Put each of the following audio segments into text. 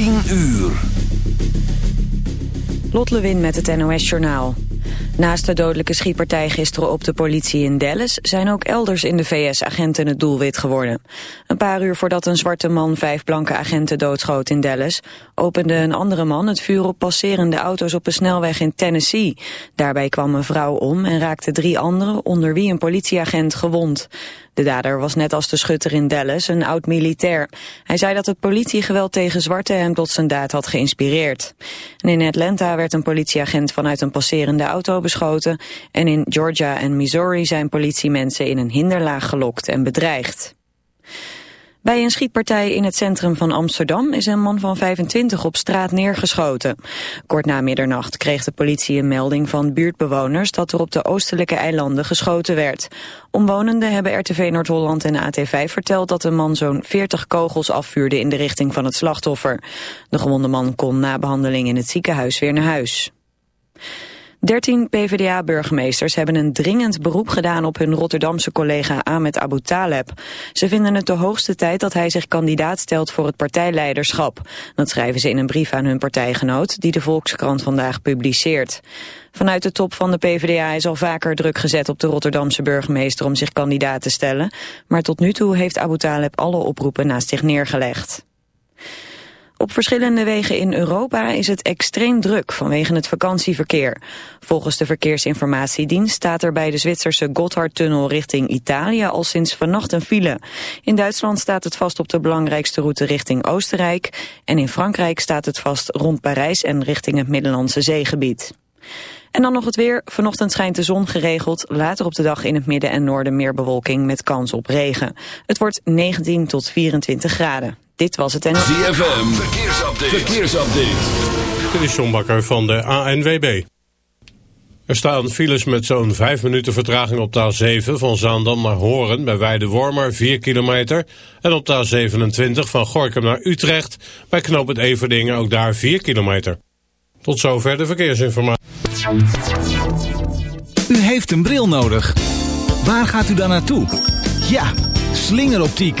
10 uur. Lot Lewin met het NOS Journaal. Naast de dodelijke schietpartij gisteren op de politie in Dallas... zijn ook elders in de VS agenten het doelwit geworden. Een paar uur voordat een zwarte man vijf blanke agenten doodschoot in Dallas... opende een andere man het vuur op passerende auto's op een snelweg in Tennessee. Daarbij kwam een vrouw om en raakte drie anderen... onder wie een politieagent gewond. De dader was net als de schutter in Dallas een oud-militair. Hij zei dat het politiegeweld tegen zwarte hem tot zijn daad had geïnspireerd. En in Atlanta werd een politieagent vanuit een passerende auto beschoten... en in Georgia en Missouri zijn politiemensen in een hinderlaag gelokt en bedreigd. Bij een schietpartij in het centrum van Amsterdam is een man van 25 op straat neergeschoten. Kort na middernacht kreeg de politie een melding van buurtbewoners dat er op de oostelijke eilanden geschoten werd. Omwonenden hebben RTV Noord-Holland en AT5 verteld dat de man zo'n 40 kogels afvuurde in de richting van het slachtoffer. De gewonde man kon na behandeling in het ziekenhuis weer naar huis. Dertien PvdA-burgemeesters hebben een dringend beroep gedaan op hun Rotterdamse collega Ahmed Abu Taleb. Ze vinden het de hoogste tijd dat hij zich kandidaat stelt voor het partijleiderschap. Dat schrijven ze in een brief aan hun partijgenoot die de Volkskrant vandaag publiceert. Vanuit de top van de PvdA is al vaker druk gezet op de Rotterdamse burgemeester om zich kandidaat te stellen. Maar tot nu toe heeft Abu Taleb alle oproepen naast zich neergelegd. Op verschillende wegen in Europa is het extreem druk vanwege het vakantieverkeer. Volgens de Verkeersinformatiedienst staat er bij de Zwitserse Gotthardtunnel richting Italië al sinds vannacht een file. In Duitsland staat het vast op de belangrijkste route richting Oostenrijk. En in Frankrijk staat het vast rond Parijs en richting het Middellandse zeegebied. En dan nog het weer. Vanochtend schijnt de zon geregeld. Later op de dag in het midden en noorden meer bewolking met kans op regen. Het wordt 19 tot 24 graden. Dit was het en... ZFM, verkeersupdate. verkeersupdate. Dit is John Bakker van de ANWB. Er staan files met zo'n 5 minuten vertraging op de A7 van Zaandam naar Horen bij Weidewormer 4 kilometer. En op de A27 van Gorkum naar Utrecht bij Knoop het Everdingen ook daar 4 kilometer. Tot zover de verkeersinformatie. U heeft een bril nodig. Waar gaat u dan naartoe? Ja, slingeroptiek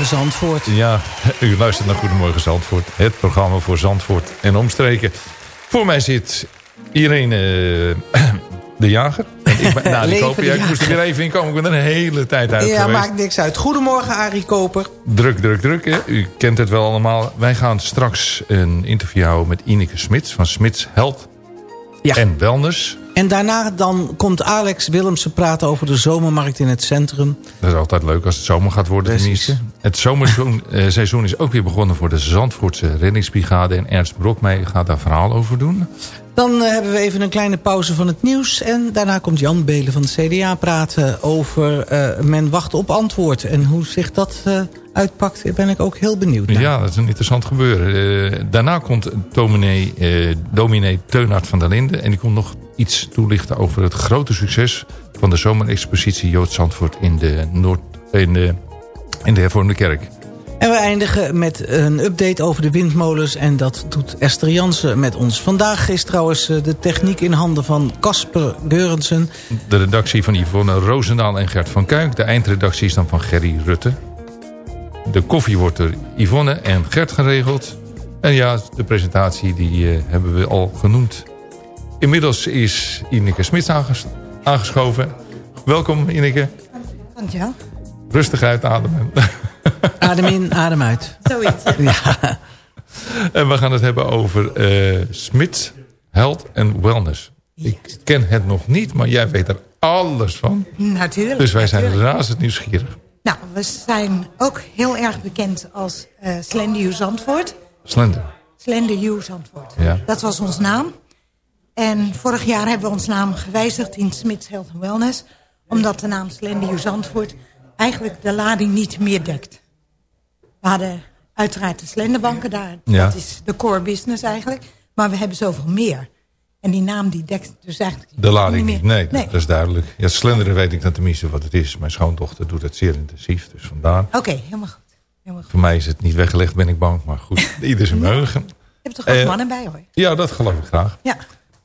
Goedemorgen Zandvoort. Ja, u luistert naar Goedemorgen Zandvoort. Het programma voor Zandvoort en omstreken. Voor mij zit Irene uh, de Jager. ik ben, nou, koper, ja, ik moest er weer even in komen. Ik ben er een hele tijd uit ja, geweest. maakt niks uit. Goedemorgen Arie Koper. Druk, druk, druk. Hè? U kent het wel allemaal. Wij gaan straks een interview houden met Ineke Smits van Smits Health ja. en Wellness. En daarna dan komt Alex Willemsen praten over de zomermarkt in het centrum. Dat is altijd leuk als het zomer gaat worden tenminste. Het zomerseizoen is ook weer begonnen voor de Zandvoortse reddingsbrigade. En Ernst Brokmeijer gaat daar verhaal over doen. Dan uh, hebben we even een kleine pauze van het nieuws. En daarna komt Jan Belen van de CDA praten over uh, men wacht op antwoord. En hoe zich dat uh, uitpakt, ben ik ook heel benieuwd naar. Ja, dat is een interessant gebeuren. daarna komt dominee, dominee Teunhard van der Linden. En die komt nog iets toelichten over het grote succes... van de zomerexpositie Jood Zandvoort in de, Noord, in de, in de hervormde kerk. En we eindigen met een update over de windmolens. En dat doet Esther Jansen met ons. Vandaag is trouwens eh, de techniek in handen van Casper Geurensen. De redactie van Yvonne Roosendaal en Gert van Kuik. De eindredactie is dan van Gerry Rutte. De koffie wordt door Yvonne en Gert geregeld. En ja, de presentatie die uh, hebben we al genoemd. Inmiddels is Ineke Smits aanges aangeschoven. Welkom Ineke. Dankjewel. Rustig uitademen. Adem in, adem uit. Zoiets. Ja. En we gaan het hebben over uh, Smits Health and Wellness. Yes. Ik ken het nog niet, maar jij weet er alles van. Natuurlijk. Dus wij natuurlijk. zijn razend nieuwsgierig. Nou, we zijn ook heel erg bekend als uh, Slender U Zandvoort. Slender. Slender U Zandvoort. Ja. Dat was ons naam. En vorig jaar hebben we ons naam gewijzigd in Smits Health and Wellness. Omdat de naam Slender U Zandvoort eigenlijk de lading niet meer dekt. We hadden uiteraard de slenderbanken daar. Ja. Dat is de core business eigenlijk. Maar we hebben zoveel meer. En die naam die dekt dus eigenlijk De lading niet nee, nee, dat is duidelijk. Ja, slenderen weet ik dan tenminste wat het is. Mijn schoondochter doet het zeer intensief, dus vandaar. Oké, okay, helemaal goed. Helemaal goed. Voor mij is het niet weggelegd, ben ik bang. Maar goed, ieder zijn meugen. Je hebt toch ook Eh, mannen bij hoor. Ja, dat geloof ik graag. Ja,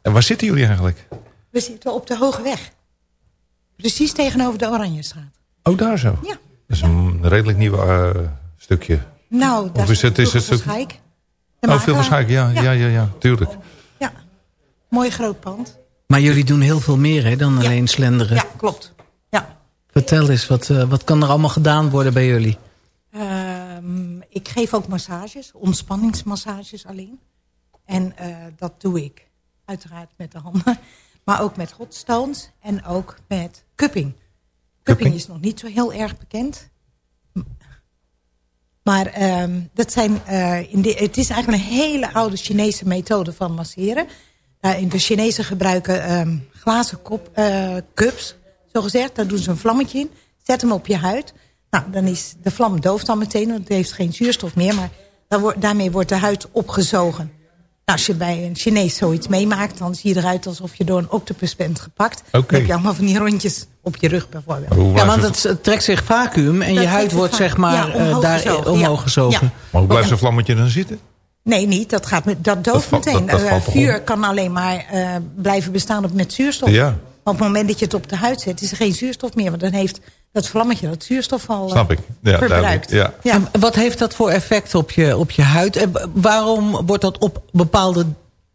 En waar zitten jullie eigenlijk? we zitten op de Hoge Weg. Precies tegenover de Oranjestraat. Oh, daar zo. Ja. Dat is een redelijk nieuw eh, stukje. Nou, daar Of is het- is het Oh, veel waarschijnlijk, ja, ja, ja, ja, tuurlijk. Ja, mooi groot pand. Maar jullie doen heel veel meer hè, dan Ja. alleen slenderen. Ja, klopt. Ja. Vertel eens, wat, uh, wat kan er allemaal gedaan worden bij jullie? Um, ik geef ook massages, ontspanningsmassages alleen. En uh, dat doe ik uiteraard met de handen. Maar ook met hotstones en ook met cupping. Cupping, is nog niet zo heel erg bekend. Maar um, dat zijn, uh, in de, het is eigenlijk een hele oude Chinese methode van masseren. Uh, de Chinezen gebruiken um, glazen kop, uh, cups, zo gezegd. Daar doen ze een vlammetje in. Zet hem op je huid. Nou, dan is de vlam dooft dan meteen, want het heeft geen zuurstof meer. Maar wordt, daarmee wordt de huid opgezogen. Nou, als je bij een Chinees zoiets meemaakt... dan zie je eruit alsof je door een octopus bent gepakt. Dan heb je allemaal van die rondjes op je rug bijvoorbeeld. Hoe Ja, want het trekt zich vacuüm en Dat je huid wordt zeg maar Ja, eh, omhoog daar gezogen, omhoog gezogen. Ja. Maar hoe blijft zo'n vlammetje dan zitten? Nee, niet. Dat, gaat met, dat dooft meteen. dat- dat Eh, vuur kan alleen maar eh, blijven bestaan op, met zuurstof. Ja. Maar op het moment dat je het op de huid zet... is er geen zuurstof meer. Want dan heeft dat vlammetje dat zuurstof al eh, Snap ik. Ja, verbruikt. duidelijk. Ja. En wat heeft dat voor effect op je, op je huid? En waarom wordt dat op bepaalde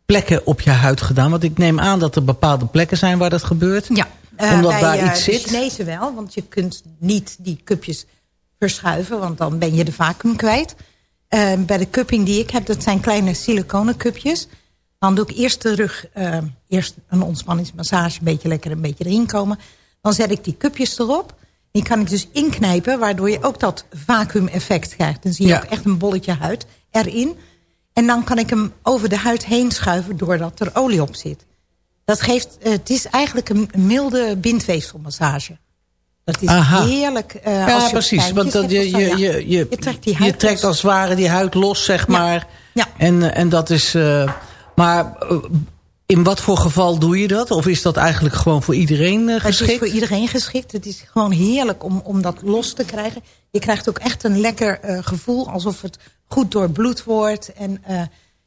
plekken op je huid gedaan? Want ik neem aan dat er bepaalde plekken zijn waar dat gebeurt. Ja, eh, Omdat bij daar eh, iets de zit. Chinezen wel, want je kunt niet die cupjes verschuiven, want dan ben je de vacuüm kwijt. Eh, bij de cupping die ik heb, dat zijn kleine siliconen cupjes. Dan doe ik eerst de rug, eh, eerst een ontspanningsmassage, een beetje lekker een beetje erin komen. Dan zet ik die cupjes erop. Die kan ik dus inknijpen, waardoor je ook dat vacuüm effect krijgt. Dan zie je Ja. ook echt een bolletje huid erin. En dan kan ik hem over de huid heen schuiven doordat er olie op zit. Dat geeft, eh, het is eigenlijk een milde bindweefselmassage. Dat is Aha. heerlijk. eh, Ja, als je precies. Want dat je, je, je, je, je trekt die je huid trekt als het ware die huid los, zeg Ja. maar. Ja. En, eh, en dat is... maar in wat voor geval doe je dat? Of is dat eigenlijk gewoon voor iedereen eh, Het is geschikt? voor iedereen geschikt. Het is gewoon heerlijk om, om dat los te krijgen. Je krijgt ook echt een lekker eh, gevoel. Alsof het goed doorbloed wordt. En eh,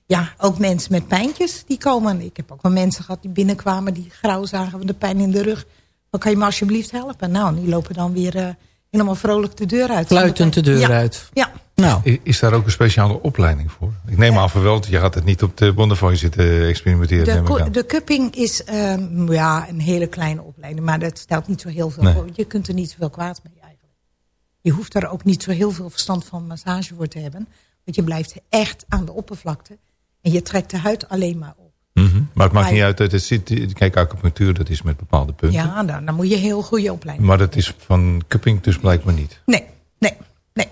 ja, ook mensen met pijntjes die komen. Ik heb ook wel mensen gehad die binnenkwamen. Die grauw zagen van de pijn in de rug. Dan kan je me alsjeblieft helpen? Nou, die lopen dan weer uh, helemaal vrolijk de deur uit. Fluitend de deur ja. uit. Ja. Nou. Is daar ook een speciale opleiding voor? Ik neem aan van wel, je gaat het niet op de Bonnefoy zitten experimenteren. De, aan. de cupping is um, ja, een hele kleine opleiding. Maar dat stelt niet zo heel veel Nee. voor. Je kunt er niet zoveel kwaad mee eigenlijk. Je hoeft er ook niet zo heel veel verstand van massage voor te hebben. Want je blijft echt aan de oppervlakte. En je trekt de huid alleen maar op. Mhm. Maar het maakt Maar- niet uit, dat het zit, kijk acupunctuur dat is met bepaalde punten. Ja, dan, dan moet je heel goede opleiding Maar dat is van cupping dus blijkbaar niet. Nee, nee, nee,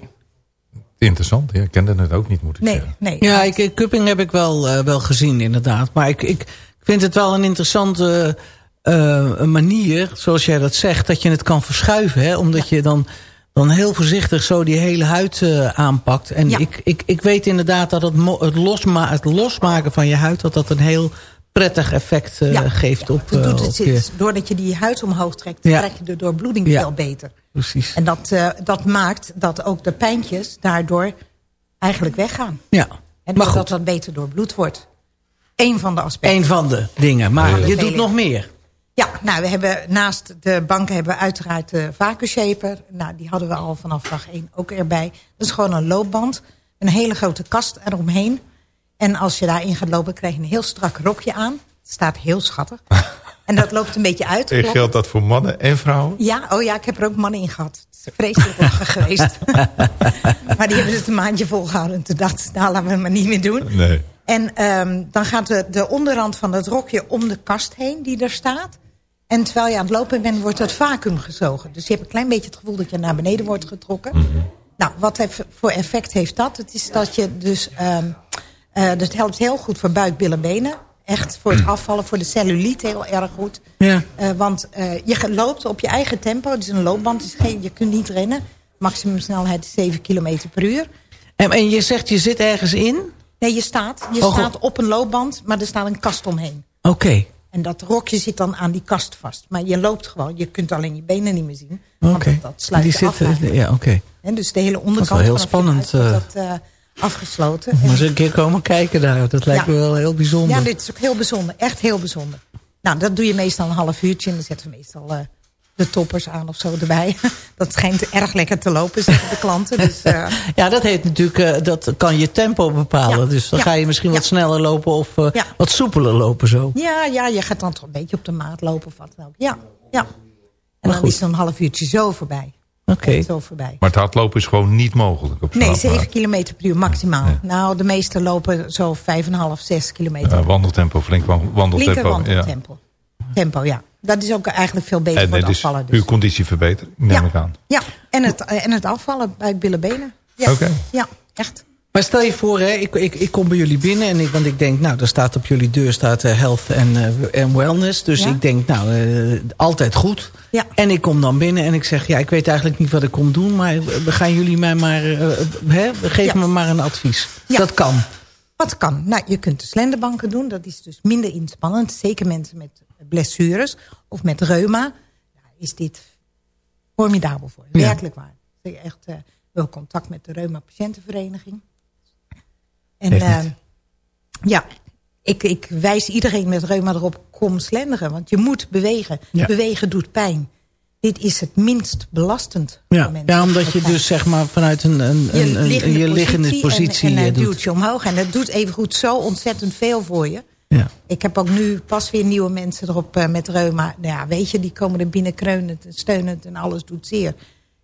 Interessant, ja, ik kende het ook niet moet ik nee. zeggen. nee. Ja, ik, cupping heb ik wel, eh, wel gezien inderdaad. Maar ik, ik vind het wel een interessante eh, manier, zoals jij dat zegt... dat je het kan verschuiven. Hè? Omdat je dan, dan heel voorzichtig zo die hele huid eh, aanpakt. En Ja. ik, ik, ik weet inderdaad dat het, mo- het, losma het losmaken van je huid... dat dat een heel prettig effect eh, Ja, geeft ja, op, dat doet eh, het, op je... Doordat je die huid omhoog trekt, Ja. trek je de doorbloeding veel beter. Precies. En dat, eh, dat maakt dat ook de pijntjes daardoor eigenlijk weggaan. Ja, En dat dat beter doorbloed wordt. Eén van de aspecten. Een van de dingen. Maar je doet nog meer. Ja, nou, we hebben naast de banken hebben we uiteraard de vacuumshaper. Nou, die hadden we al vanaf dag één ook erbij. Dat is gewoon een loopband. Een hele grote kast eromheen. En als je daarin gaat lopen, krijg je een heel strak rokje aan. Het staat heel schattig. en dat loopt een beetje uit. En geldt dat voor mannen en vrouwen? Ja, oh ja, ik heb er ook mannen in gehad. Het is vreselijk lachen geweest. maar die hebben het een maandje volgehouden. En toen dachten ze, nou, laten we het maar niet meer doen. Nee. En ehm, dan gaat de, de onderrand van het rokje om de kast heen die er staat. En terwijl je aan het lopen bent, wordt dat vacuüm gezogen. Dus je hebt een klein beetje het gevoel dat je naar beneden wordt getrokken. Nou, wat voor effect heeft dat? Het is dat je dus... ehm eh, dus het helpt heel goed voor buik, billen, benen. Echt voor het afvallen, voor de cellulite heel erg goed. Ja. Eh, want eh, je loopt op je eigen tempo. Het is een loopband, dus geen, je kunt niet rennen. Maximumsnelheid is 7 km per uur. En, en je zegt, je zit ergens in? Nee, je staat, je Oh, staat op een loopband, maar er staat een kast omheen. Oké. En dat rokje zit dan aan die kast vast. Maar je loopt gewoon, je kunt alleen je benen niet meer zien. Want Oké. dat, dat sluit Die af. ja, oké. Hè, dus de hele onderkant wel heel vanaf je spannend, dat, afgesloten. Maar En- eens een keer komen kijken daar. Dat lijkt Ja. me wel heel bijzonder. ja, dit is ook heel bijzonder. Echt heel bijzonder. Nou, dat doe je meestal een half uurtje. En dan zetten we meestal eh, de toppers aan of zo erbij. Dat schijnt erg lekker te lopen, zeggen de klanten. Dus, eh, Ja, dat heet natuurlijk, eh, dat kan je tempo bepalen. Ja, Dus dan ja, ga je misschien wat sneller lopen of wat soepeler lopen zo. ja, ja, je gaat dan toch een beetje op de maat lopen of wat dan ook. Ja, ja. En dan is zo'n half uurtje zo voorbij. Oké. Zo voorbij. Maar het hardlopen is gewoon niet mogelijk op Nee, apparaat. 7 kilometer per uur maximaal. Nou, de meeste lopen zo 5,5, 6 kilometer. Ja, wandeltempo, flink wan- Linker wandeltempo. ja. wandeltempo. Tempo, ja. Dat is ook eigenlijk veel beter En voor het afvallen. uw Dus. conditie verbeteren, neem Ja. ik aan. Ja, en het, en het afvallen bij billen benen. Ja. Oké. ja, echt. Maar stel je voor, hè, ik, ik, ik kom bij jullie binnen. En ik, want ik denk, nou, daar staat op jullie deur staat eh, health en, en wellness. Dus Ja. ik denk, nou, eh, altijd goed. Ja. En ik kom dan binnen en ik zeg, ja, ik weet eigenlijk niet wat ik kom doen. Maar we gaan jullie mij maar, hè, geef Ja. me maar een advies. Ja. Dat kan. Wat kan? Nou, je kunt de slenderbanken doen. Dat is dus minder inspannend. Zeker mensen met blessures of met reuma. Daar is dit formidabel voor. Ja. Werkelijk waar. Echt wel contact met de reuma patiëntenvereniging. En eh, niet. ja, ik, ik wijs iedereen met reuma erop, kom slenderen. Want je moet bewegen. Ja. Bewegen doet pijn. Dit is het minst belastend Ja, voor mensen. ja omdat je dus zeg maar vanuit een, een, je een, een- liggende, je liggende positie, positie en, en doet. duwt je omhoog. En dat doet evengoed zo ontzettend veel voor je. Ja. Ik heb ook nu pas weer nieuwe mensen erop eh, met reuma. Nou ja, weet je, die komen er binnen kreunend en steunend en alles doet zeer.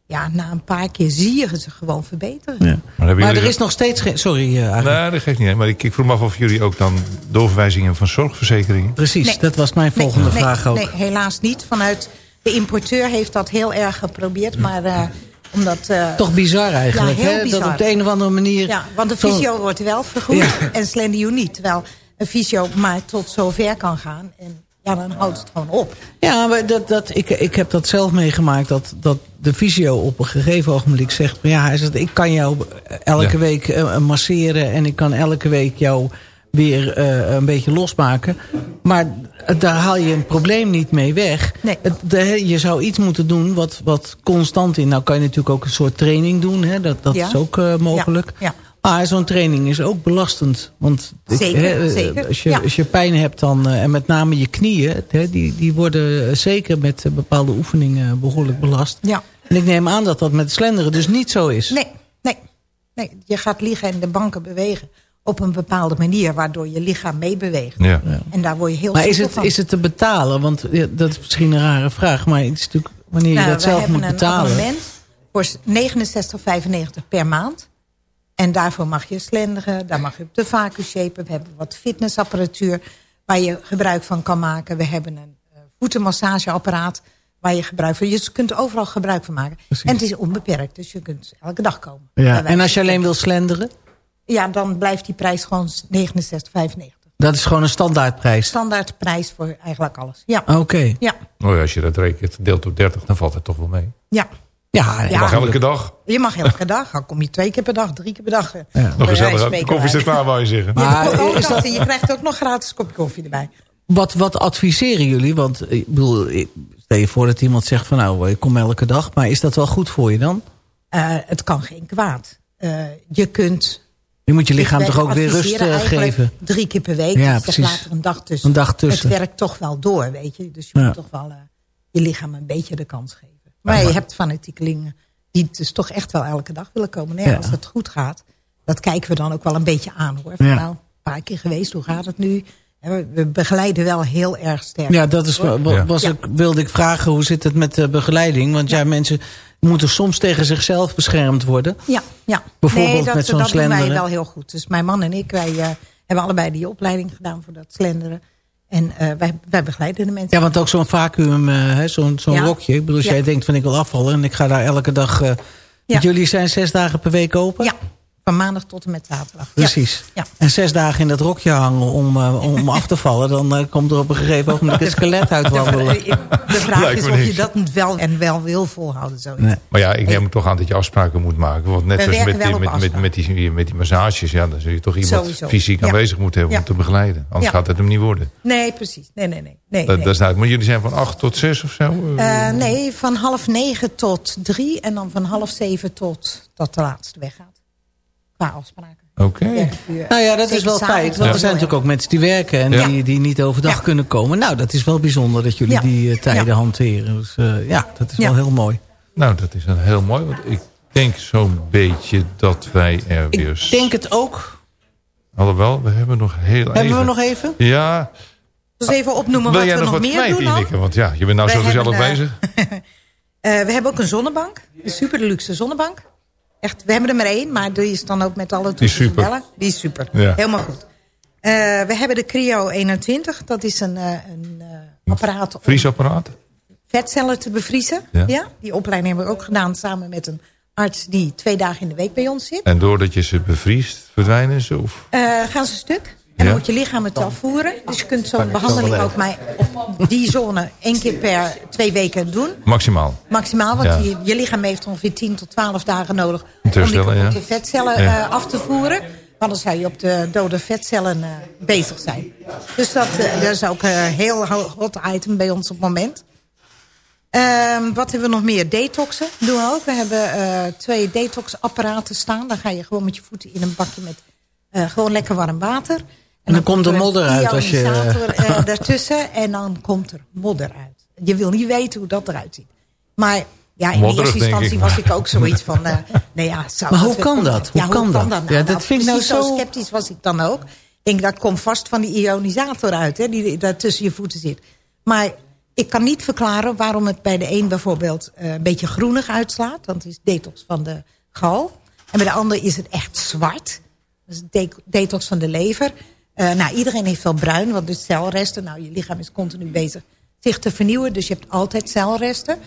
Ja, na een paar keer zie je ze gewoon verbeteren. Ja. Maar er is nog steeds geen... Sorry, uh, Nee, dat geeft niet. hè. Maar ik, ik vroeg me af of jullie ook dan doorverwijzingen van zorgverzekeringen... Precies, Nee. dat was mijn volgende nee, vraag ook. Nee, helaas niet. Vanuit de importeur heeft dat heel erg geprobeerd. Maar eh, omdat... eh, Toch bizar eigenlijk, Ja, heel hè? bizar. Dat op de een of andere manier... Ja, want de zo- fysio wordt wel vergoed Ja. en Slendio niet. Terwijl een fysio maar tot zover kan gaan. En ja, dan houdt het gewoon op. Ja, maar dat, dat, ik, ik heb dat zelf meegemaakt. Dat, dat de fysio op een gegeven ogenblik zegt... van, Ja, hij zegt, ik kan jou elke Ja. week eh, masseren... en ik kan elke week jou weer eh, een beetje losmaken. Maar daar haal je een probleem niet mee weg. Nee. Het- de- je zou iets moeten doen wat, wat constant in... Nou kan je natuurlijk ook een soort training doen. Hè? Dat, dat Ja. is ook eh, mogelijk. Ja, ja. Ah, zo'n training is ook belastend. Want ik- Zeker, hè, zeker, Als, je, ja. als je pijn hebt dan, eh, en met name je knieën... Hè, die, die worden eh, zeker met eh, bepaalde oefeningen behoorlijk belast. Ja. En ik neem aan dat dat met slenderen dus niet zo is. Nee, nee, nee. Je gaat liggen en de banken bewegen op een bepaalde manier... waardoor je lichaam meebeweegt. Ja. En daar word je heel Maar is het, van. is het te betalen? Want ja, dat is misschien een rare vraag. Maar het is natuurlijk wanneer je Nou, dat zelf hebben moet een betalen. abonnement voor 69,95 per maand. En daarvoor mag je slenderen, daar mag je op de vacu shapen. We hebben wat fitnessapparatuur waar je gebruik van kan maken. We hebben een eh, voetenmassageapparaat waar je gebruik van... Je kunt er overal gebruik van maken. En het is onbeperkt, dus je kunt elke dag komen. Ja. En als je alleen wil slenderen? Ja, dan blijft die prijs gewoon 69,95. Dat is gewoon een standaardprijs. Standaardprijs voor eigenlijk alles. Ja, Oké. ja, Oh ja, als je dat rekent, deelt op 30, dan valt het toch wel mee. ja. Ja, Ja. Mag elke dag. Je mag elke dag. Dan kom je twee keer per dag, drie keer per dag. eh, Ja. bij Nog gezellig. De koffie staat klaar, wou je zeggen. Ja, Maar is dat- Je krijgt ook nog gratis kopje koffie erbij. Wat, wat adviseren jullie? Want ik bedoel, stel je voor dat iemand zegt van nou, ik kom elke dag. Maar is dat wel goed voor je dan? Eh, het kan geen kwaad. Eh, je kunt... Je moet je lichaam toch ook weer rust eh, geven? Drie keer per week. Ja, dus precies. laat er een dag tussen. Een dag tussen. Het werkt toch wel door, weet je. Dus je Ja. moet toch wel eh, je lichaam een beetje de kans geven. Maar, je hebt fanatiekelingen die dus toch echt wel elke dag willen komen. Nee, Ja. Als het goed gaat, dat kijken we dan ook wel een beetje aan hoor. Van, Ja. Nou, een paar keer geweest, hoe gaat het nu? We- begeleiden wel heel erg sterk. Ja, dat is, was Ja. ik, wilde ik vragen, hoe zit het met de begeleiding? Want ja, mensen moeten soms tegen zichzelf beschermd worden. Ja, ja. Bijvoorbeeld nee, dat, met zo'n dat doen wij slenderen. wel heel goed. Dus mijn man en ik, wij eh, hebben allebei die opleiding gedaan voor dat slenderen. En eh, wij, wij begeleiden de mensen. Ja, want ook zo'n vacuüm, eh, hè, zo'n zo'n Ja. rokje. Ik bedoel, als Ja. jij denkt van ik wil afvallen en ik ga daar elke dag... eh, Ja. jullie zijn zes dagen per week open? Ja, van maandag tot en met zaterdag. Precies. Ja. En zes dagen in dat rokje hangen om, eh, om af te vallen... dan eh, komt er op een gegeven ogenblik een skelet uit De, wandelen. de vraag Lijkt is of je dat wel en wel wil volhouden. Zoiets. Nee. Maar ja, ik neem toch aan dat je afspraken moet maken. Want net We zoals met, die, met, met, met, die, met die massages, ja, dan zul je toch iemand Sowieso. fysiek Ja. aanwezig moeten hebben om te begeleiden. Anders Ja. gaat het hem niet worden. Nee, precies. Nee, nee, nee. nee, Dat, nee. dat is duidelijk. Maar jullie zijn van 8 tot 6 of zo? Eh, nee, van half negen tot drie en dan van half zeven tot dat de laatste weggaat. Qua afspraken. Oké. Nou ja, dat is wel feit. Want er zijn natuurlijk ook mensen die werken... en Ja. die, die niet overdag Ja. kunnen komen. Nou, dat is wel bijzonder dat jullie Ja. die eh, tijden Ja. hanteren. Dus eh, ja, dat is Ja. wel heel mooi. Nou, dat is dan heel mooi. Want ik denk zo'n beetje dat wij er weer... Ik denk het ook. Alhoewel, we hebben nog heel Hebben even... we nog even? Ja, Dus even opnoemen wil wat jij we nog nog wat meer kwijt, doen dan. Ineke? Want ja, je bent nou Wij zo gezellig hebben, bezig. Eh, we hebben ook een zonnebank. Een super luxe zonnebank. Echt, we hebben er maar één, maar die is dan ook met alle Die is super. Die is super. Ja. Helemaal goed. Eh, we hebben de Cryo 21. Dat is een, eh, een eh, apparaat om Vriesapparaat? vetcellen te bevriezen. Ja. Ja. Die opleiding hebben we ook gedaan samen met een arts die twee dagen in de week bij ons zit. En doordat je ze bevriest, verdwijnen ze? Of? Gaan ze stuk. En dan moet je lichaam het afvoeren. Dus je kunt zo'n behandeling ook maar op die zone één keer per twee weken doen. Maximaal. Maximaal, want Ja. je, je lichaam heeft ongeveer 10 tot 12 dagen nodig... Om die vetcellen Ja. eh, af te voeren. Anders zou je op de dode vetcellen eh, bezig zijn. Dus dat, eh, dat is ook een heel ho- hot item bij ons op het moment. Ehm, wat hebben we nog meer? Detoxen doen we ook. We hebben twee detoxapparaten staan. Dan ga je gewoon met je voeten in een bakje met gewoon lekker warm water. En dan komt er er modder uit als je- ionisator, eh, daartussen. En dan komt er modder uit. Je wil niet weten hoe dat eruit ziet. Maar ja, in Modderig, eerste instantie ik. was ik ook zoiets van... eh, nee, ja, zou Maar hoe kan komen? dat? Hoe ja, kan dat? nou? Ja, dat Nou, vind ik nou precies zo- sceptisch was ik dan ook. Ik denk, dat komt vast van die ionisator uit, hè, die daar tussen je voeten zit. Maar ik kan niet verklaren waarom het bij de een bijvoorbeeld eh, een beetje groenig uitslaat. Want het is detox van de gal. En bij de ander is het echt zwart. Dat is de detox van de lever. Eh, nou, iedereen heeft wel bruin, want dus celresten. Nou, je lichaam is continu bezig zich te vernieuwen. Dus je hebt altijd celresten.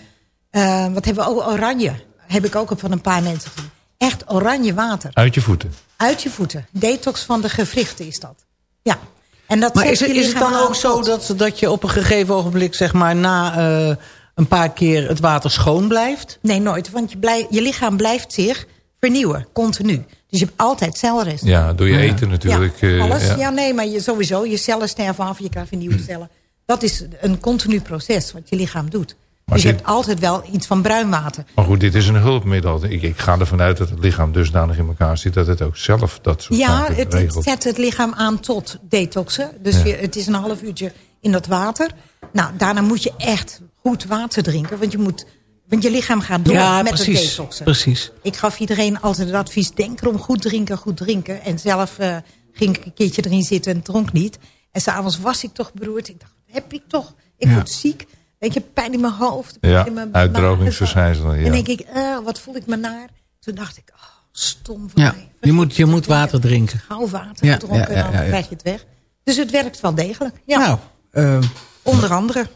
Eh, wat hebben we ook? Oranje. Heb ik ook van een paar mensen gezien. Echt oranje water. Uit je voeten. Uit je voeten. Detox van de gewrichten is dat. Ja. En dat Maar is het, is het dan ook zo dat, dat je op een gegeven ogenblik... zeg maar na eh, een paar keer het water schoon blijft? Nee, nooit. Want je, blij- je lichaam blijft zich vernieuwen, continu. Dus je hebt altijd celresten. Ja, door je eten natuurlijk. Ja, eh, alles. ja. Ja. nee, maar je, sowieso. Je cellen sterven af, je krijgt weer nieuwe cellen. Dat is een continu proces wat je lichaam doet. dus je hebt altijd wel iets van bruin water. Maar goed, dit is een hulpmiddel. Ik, ik ga ervan uit dat het lichaam dusdanig in elkaar zit... dat het ook zelf dat soort ja, zaken het, regelt. het zet het lichaam aan tot detoxen. Dus je, het is een half uurtje in dat water. Nou, daarna moet je echt goed water drinken. Want je, moet, want je lichaam gaat door Ja, met het precies. detoxen. precies. Ik gaf iedereen altijd het advies, denk erom, goed drinken, goed drinken. En zelf eh, ging ik een keertje erin zitten en dronk niet. En s'avonds was ik toch beroerd. Ik dacht, wat heb ik toch? Ik Ja. word ziek. Weet je, pijn in mijn hoofd. pijn Ja, in mijn uitdrogingsverschijnselen, ja. En denk ik, eh, wat voel ik me naar? Toen dacht ik, oh, stom van Ja, mij. je moet, je moet water drinken. Gauw water Ja, gedronken, ja, ja, ja, dan ja. krijg je het weg. Dus het werkt wel degelijk. Ja, Nou, eh, onder andere.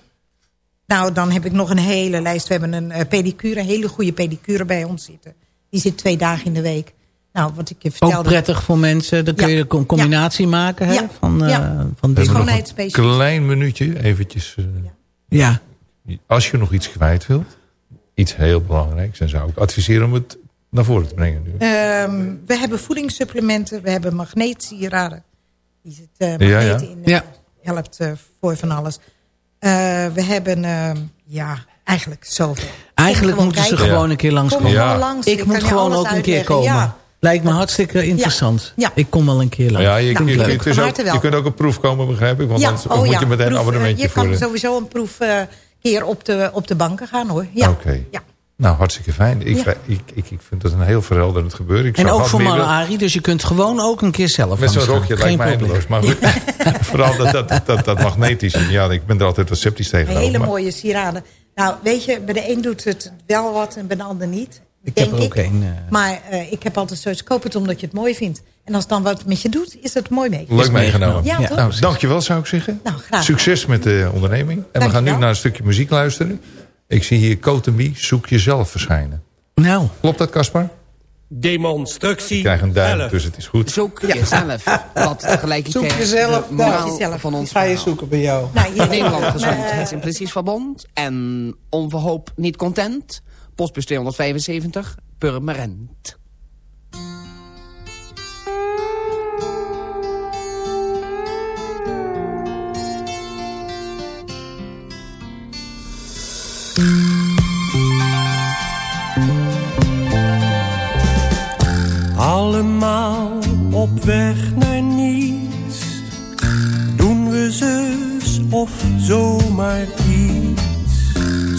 Nou, dan heb ik nog een hele lijst. We hebben een eh, pedicure, een hele goede pedicure bij ons zitten. Die zit twee dagen in de week. Nou, wat ik je vertelde. ook prettig voor mensen. Dan kun Ja. je een combinatie maken hè, Ja. van, eh Ja. van We dingen. hebben nog een klein minuutje, eventjes. eh, Ja, Als je nog iets kwijt wilt, iets heel belangrijks... dan zou ik adviseren om het naar voren te brengen. Nu. Ehm, we hebben voedingssupplementen. We hebben magneetsieraden. Die zit eh Ja, ja. magneten in. Ja. Helpt eh, voor van alles. Eh, we hebben, ehm, ja, eigenlijk zoveel. eigenlijk moeten ze gewoon een keer Kom langskomen. Ja. langs. Ik moet gewoon ook een keer komen. Ja. Lijkt me hartstikke interessant. Ja. Ik kom wel een keer Maar lang. ja, je, Nou, is ook, welkom. kunt ook op proef komen, begrijp ik. Want Ja, anders oh moet ja, je meteen een eh, abonnementje Je kan sowieso een proef eh, keer op de, op de banken gaan hoor. Ja. Oké. Ja. Nou, hartstikke fijn. Ik, Ja. ik, ik, ik vind dat een heel verhelderend gebeuren. Ik En zou ook voor mannen, Arie. Dus je kunt gewoon ook een keer zelf Met zo'n rokje lijkt Geen mij eindeloos. Maar goed, vooral dat, dat, dat, dat magnetische. Ja, ik ben er altijd wat sceptisch Een hele maar- mooie sieraden. Nou, weet je, bij de een doet het wel wat en bij de ander niet. Ik denk heb er ook ik. één, eh. Maar eh, ik heb altijd zoiets, koop het omdat je het mooi vindt. En als het dan wat met je doet, is het mooi mee. Leuk meegenomen. Ja, toch? Nou, dankjewel zou ik zeggen. Nou, graag. Succes met de onderneming. En we gaan nu naar een stukje muziek luisteren. Ik zie hier Cotenby, zoek jezelf verschijnen. Nou, Klopt dat, Caspar? Demonstructie Ik krijg een duim, 11. dus het is goed. Zoek jezelf. Wat tegelijkertijd Zoek jezelf, de moraal nou, jezelf. van ons ga je verhaal. zoeken bij jou. Nou, hier- Nederland gezond, Eh, het Simplicies Verbond. En onverhoop niet content. Postbus 275, Purmerend. Allemaal op weg naar niets. Doen we zus of zomaar iets.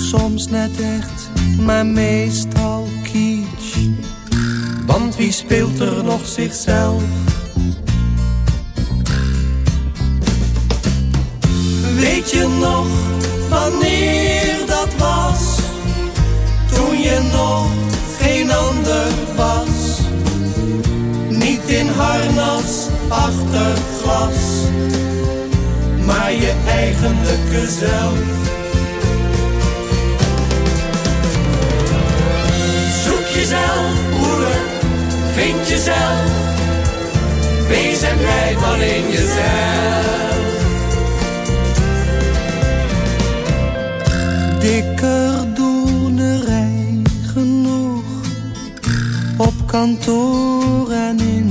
Soms net echt, maar meestal kitsch. Want wie speelt er nog zichzelf? Weet je nog wanneer harnas achter glas, maar je eigenlijke zelf. Zoek jezelf, broeder, vind jezelf. Wees en blijf alleen jezelf. Dikker doenerij genoeg op kantoor en in.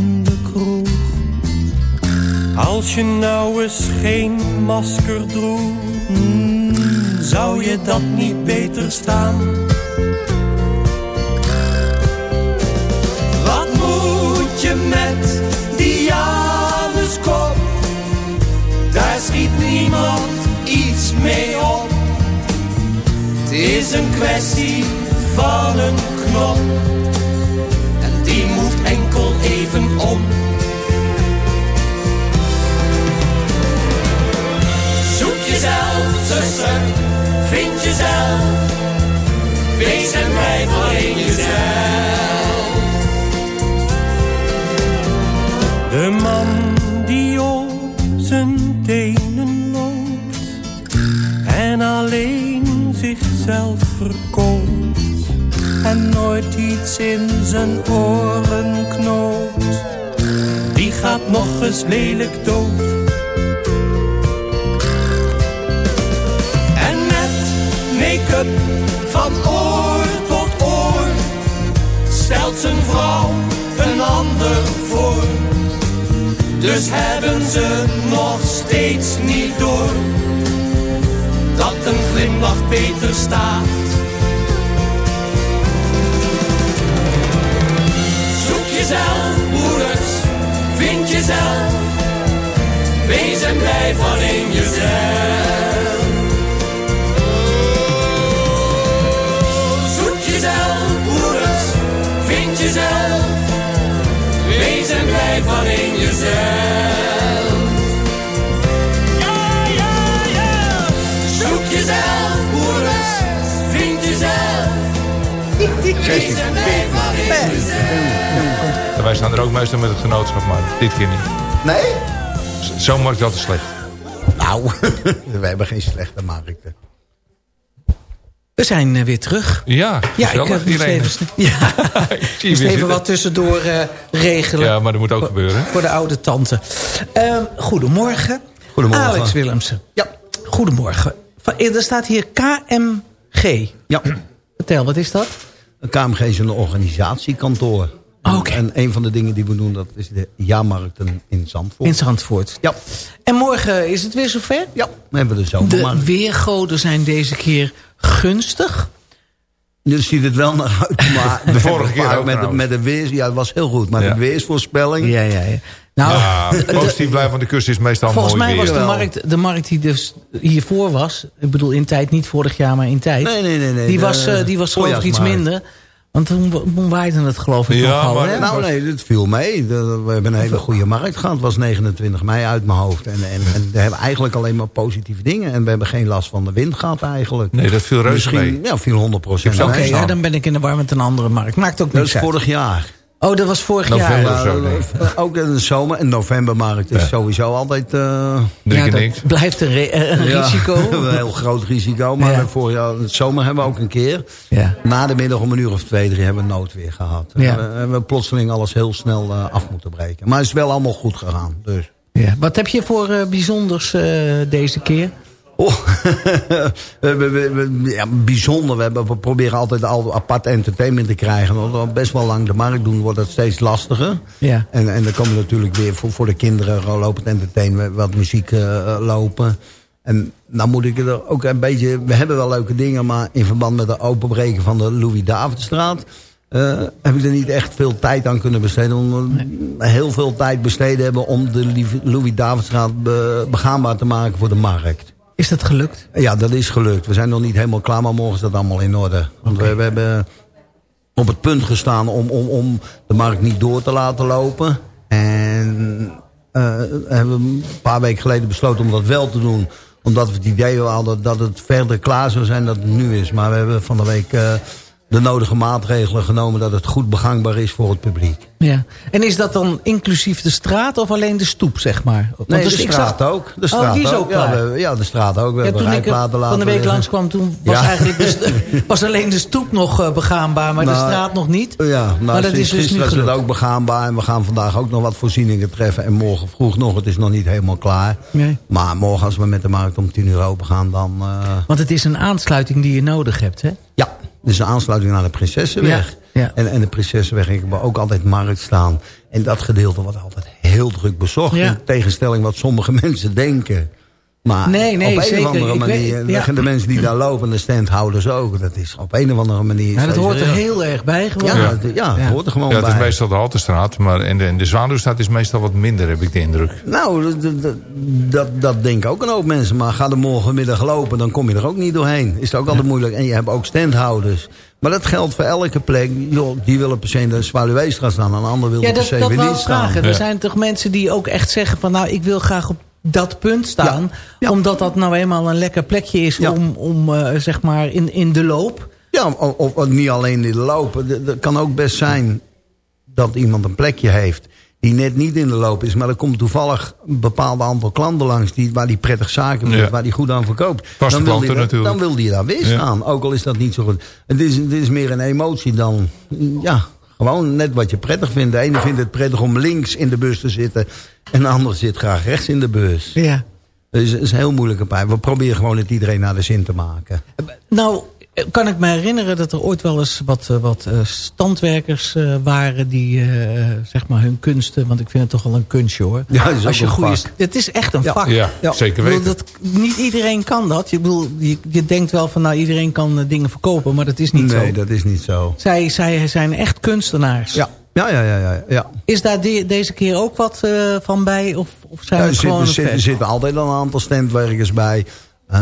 Als je nou eens geen masker droeg, zou je dat niet beter staan? Wat moet je met die Januskop? Daar schiet niemand iets mee op. Het is een kwestie van een knop. En die moet enkel even om. Jezelf, zuster, vind jezelf. Wees en blijf alleen jezelf. De man die op zijn tenen loopt en alleen zichzelf verkoopt en nooit iets in zijn oren knoopt, die gaat nog eens lelijk dood. Zijn vrouw een ander voor. Dus hebben ze nog steeds niet door dat een glimlach beter staat. Zoek jezelf, broeders, vind jezelf. Wees en blij van in jezelf. Van in jezelf. Ja, ja, ja. Zoek jezelf, broeders, vind jezelf. Wees en blij van in jezelf. En wij staan er ook meestal met het genootschap, maar dit keer niet. Nee? Z- Zo markt dat te slecht. Nou, we hebben geen slechte markten. We zijn eh, weer terug. Ja, Ja, ik heb Irene. even, ja, Ik zie je moest even wat tussendoor eh, regelen. Ja, maar dat moet ook gebeuren. Voor de oude tante. Eh, goedemorgen. Goedemorgen. Alex Willemsen. Ja. Goedemorgen. Van- Er staat hier KMG. Ja, Vertel, wat is dat? een KMG is een organisatiekantoor. Oké. En een van de dingen die we doen, dat is de jaarmarkten in Zandvoort. In Zandvoort. Ja, En morgen is het weer zover? ja, we hebben de De zomermarkt. weergoden zijn deze keer gunstig. Nu ziet het wel naar uit, maar de vorige keer ook met, de, met de weers, ja, het was heel goed. Maar Ja. de weersvoorspelling, Ja, ja, ja. Nou, Ja, positief blijven van de kust is meestal volgens mooi mij was weer. de markt, de markt die dus hiervoor was... ik bedoel in tijd, niet vorig jaar, maar in tijd... Nee, nee, nee. nee die, de was, eh, die was geloof ik iets minder. Want toen, toen waaide het geloof ik Ja, nogal. maar- hè? Nou nee, het viel mee. We hebben een hele goede markt gehad. Het was 29 mei uit mijn hoofd. En, en, en we hebben eigenlijk alleen maar positieve dingen. En we hebben geen last van de wind gehad eigenlijk. Nee, dat viel reuze Misschien, mee. Ja, viel 100 procent Oké, ja, dan ben ik in de war met een andere markt. Maakt ook Dat niks is uit. vorig jaar. Oh, dat was vorig November. jaar. zo, ik. eh, ook in de zomer. En novembermarkt is Ja. sowieso altijd... eh, Drie Ja, keer dat niks. blijft een, re- eh, een ja, risico. een heel groot risico. Maar Ja. vorig jaar, het zomer hebben we ook een keer. Ja. Na de middag om een uur of twee, drie hebben we noodweer gehad. Ja. We hebben plotseling alles heel snel eh, af moeten breken. Maar het is wel allemaal goed gegaan. Dus. Ja. Wat heb je voor eh, bijzonders eh, deze keer? Oh, ja, bijzonder. We, hebben, we proberen altijd al apart entertainment te krijgen. We best wel lang de markt doen, wordt het steeds lastiger. Ja. En, en dan komen natuurlijk weer voor, voor de kinderen gewoon lopend entertainment, wat muziek eh, lopen. En nou moet ik er ook een beetje... We hebben wel leuke dingen, maar in verband met de openbreken van de Louis-Davidstraat... eh, heb ik er niet echt veel tijd aan kunnen besteden. Omdat we heel veel tijd besteden hebben om de Louis-Davidstraat be- begaanbaar te maken voor de markt. Is dat gelukt? Ja, dat is gelukt. We zijn nog niet helemaal klaar, maar morgen is dat allemaal in orde. Want we, we hebben op het punt gestaan om, om, om de markt niet door te laten lopen. En eh, hebben we een paar weken geleden besloten om dat wel te doen. Omdat we het idee hadden dat het verder klaar zou zijn dan het nu is. Maar we hebben van de week eh, de nodige maatregelen genomen... dat het goed begangbaar is voor het publiek. Ja. En is dat dan inclusief de straat of alleen de stoep, zeg maar? Want Nee, dus de straat zag- ook. De straat oh, die is ook ja, klaar. we- ja, de straat ook. We Ja, toen ik van de week liggen. langskwam, toen was, Ja. eigenlijk de st- was alleen de stoep nog eh, begaanbaar, maar de Nou, straat nog niet. Ja, nou, maar dat is dus nu is het ook begaanbaar. En we gaan vandaag ook nog wat voorzieningen treffen. En morgen vroeg nog, het is nog niet helemaal klaar. Nee. Maar morgen als we met de markt om 10 uur open gaan, dan... eh, Want het is een aansluiting die je nodig hebt, hè? ja, dus een aansluiting naar de Prinsessenweg. Ja, ja. En, en de Prinsessenweg hebben we ook altijd markt staan. En dat gedeelte wordt altijd heel druk bezocht. Ja. In tegenstelling wat sommige mensen denken. Maar Nee, nee, op een zeker. of andere manier, weet- ja. de mensen die daar lopen, de standhouders ook. Dat is op een of andere manier... Ja, dat hoort er heel erg bij gewoon. Ja, het- ja, het hoort er gewoon Ja, het is bij. meestal de Haltestraat. Maar en de, en de Zwaluwstraat is meestal wat minder, heb ik de indruk. Nou, dat, dat, dat, dat denken ook een hoop mensen. Maar ga er morgenmiddag lopen, dan kom je er ook niet doorheen. Is het ook altijd moeilijk. En je hebt ook standhouders. Maar dat geldt voor elke plek. Joh, die willen per se in de Zwaluweestraat staan. En een ander wil Ja, per dat, se dat weer staan. vragen. Ja. Er zijn toch mensen die ook echt zeggen van... nou, ik wil graag op dat punt staan. Ja. Omdat dat nou eenmaal een lekker plekje is Ja. om, om eh, zeg maar, in, in de loop. Ja, of, of- of niet alleen in de lopen. Het kan ook best zijn dat iemand een plekje heeft die net niet in de loop is. Maar er komt toevallig een bepaald aantal klanten langs... Die, waar die prettig zaken doet, Ja. waar die goed aan verkoopt. Vaste dan, wil die klanten daar- natuurlijk. dan wil die daar weer Ja. staan. Ook al is dat niet zo goed. Het is, het is meer een emotie dan... Ja, gewoon net wat je prettig vindt. De ene vindt het prettig om links in de bus te zitten... en de ander zit graag rechts in de bus. Ja. Dus het is een heel moeilijke pijn. We proberen gewoon het iedereen naar de zin te maken. Nou, kan ik me herinneren dat er ooit wel eens wat, eh, wat eh, standwerkers eh, waren... die eh, zeg maar hun kunsten... want ik vind het toch wel een kunstje hoor. Ja, dat is Als je goede, vak. Het is echt een Ja. vak. Ja, Ja. zeker bedoel, weten. dat, niet iedereen kan dat. Je, bedoel, je, je denkt wel van nou iedereen kan eh, dingen verkopen... maar dat is niet nee, zo. dat is niet zo. Zij, zij zijn echt kunstenaars. Ja, ja, ja, ja. ja, ja. Is daar de- deze keer ook wat eh, van bij? Of, of zijn Ja, er, zit- gewoon er, zit- er zitten altijd al een aantal standwerkers bij. Eh,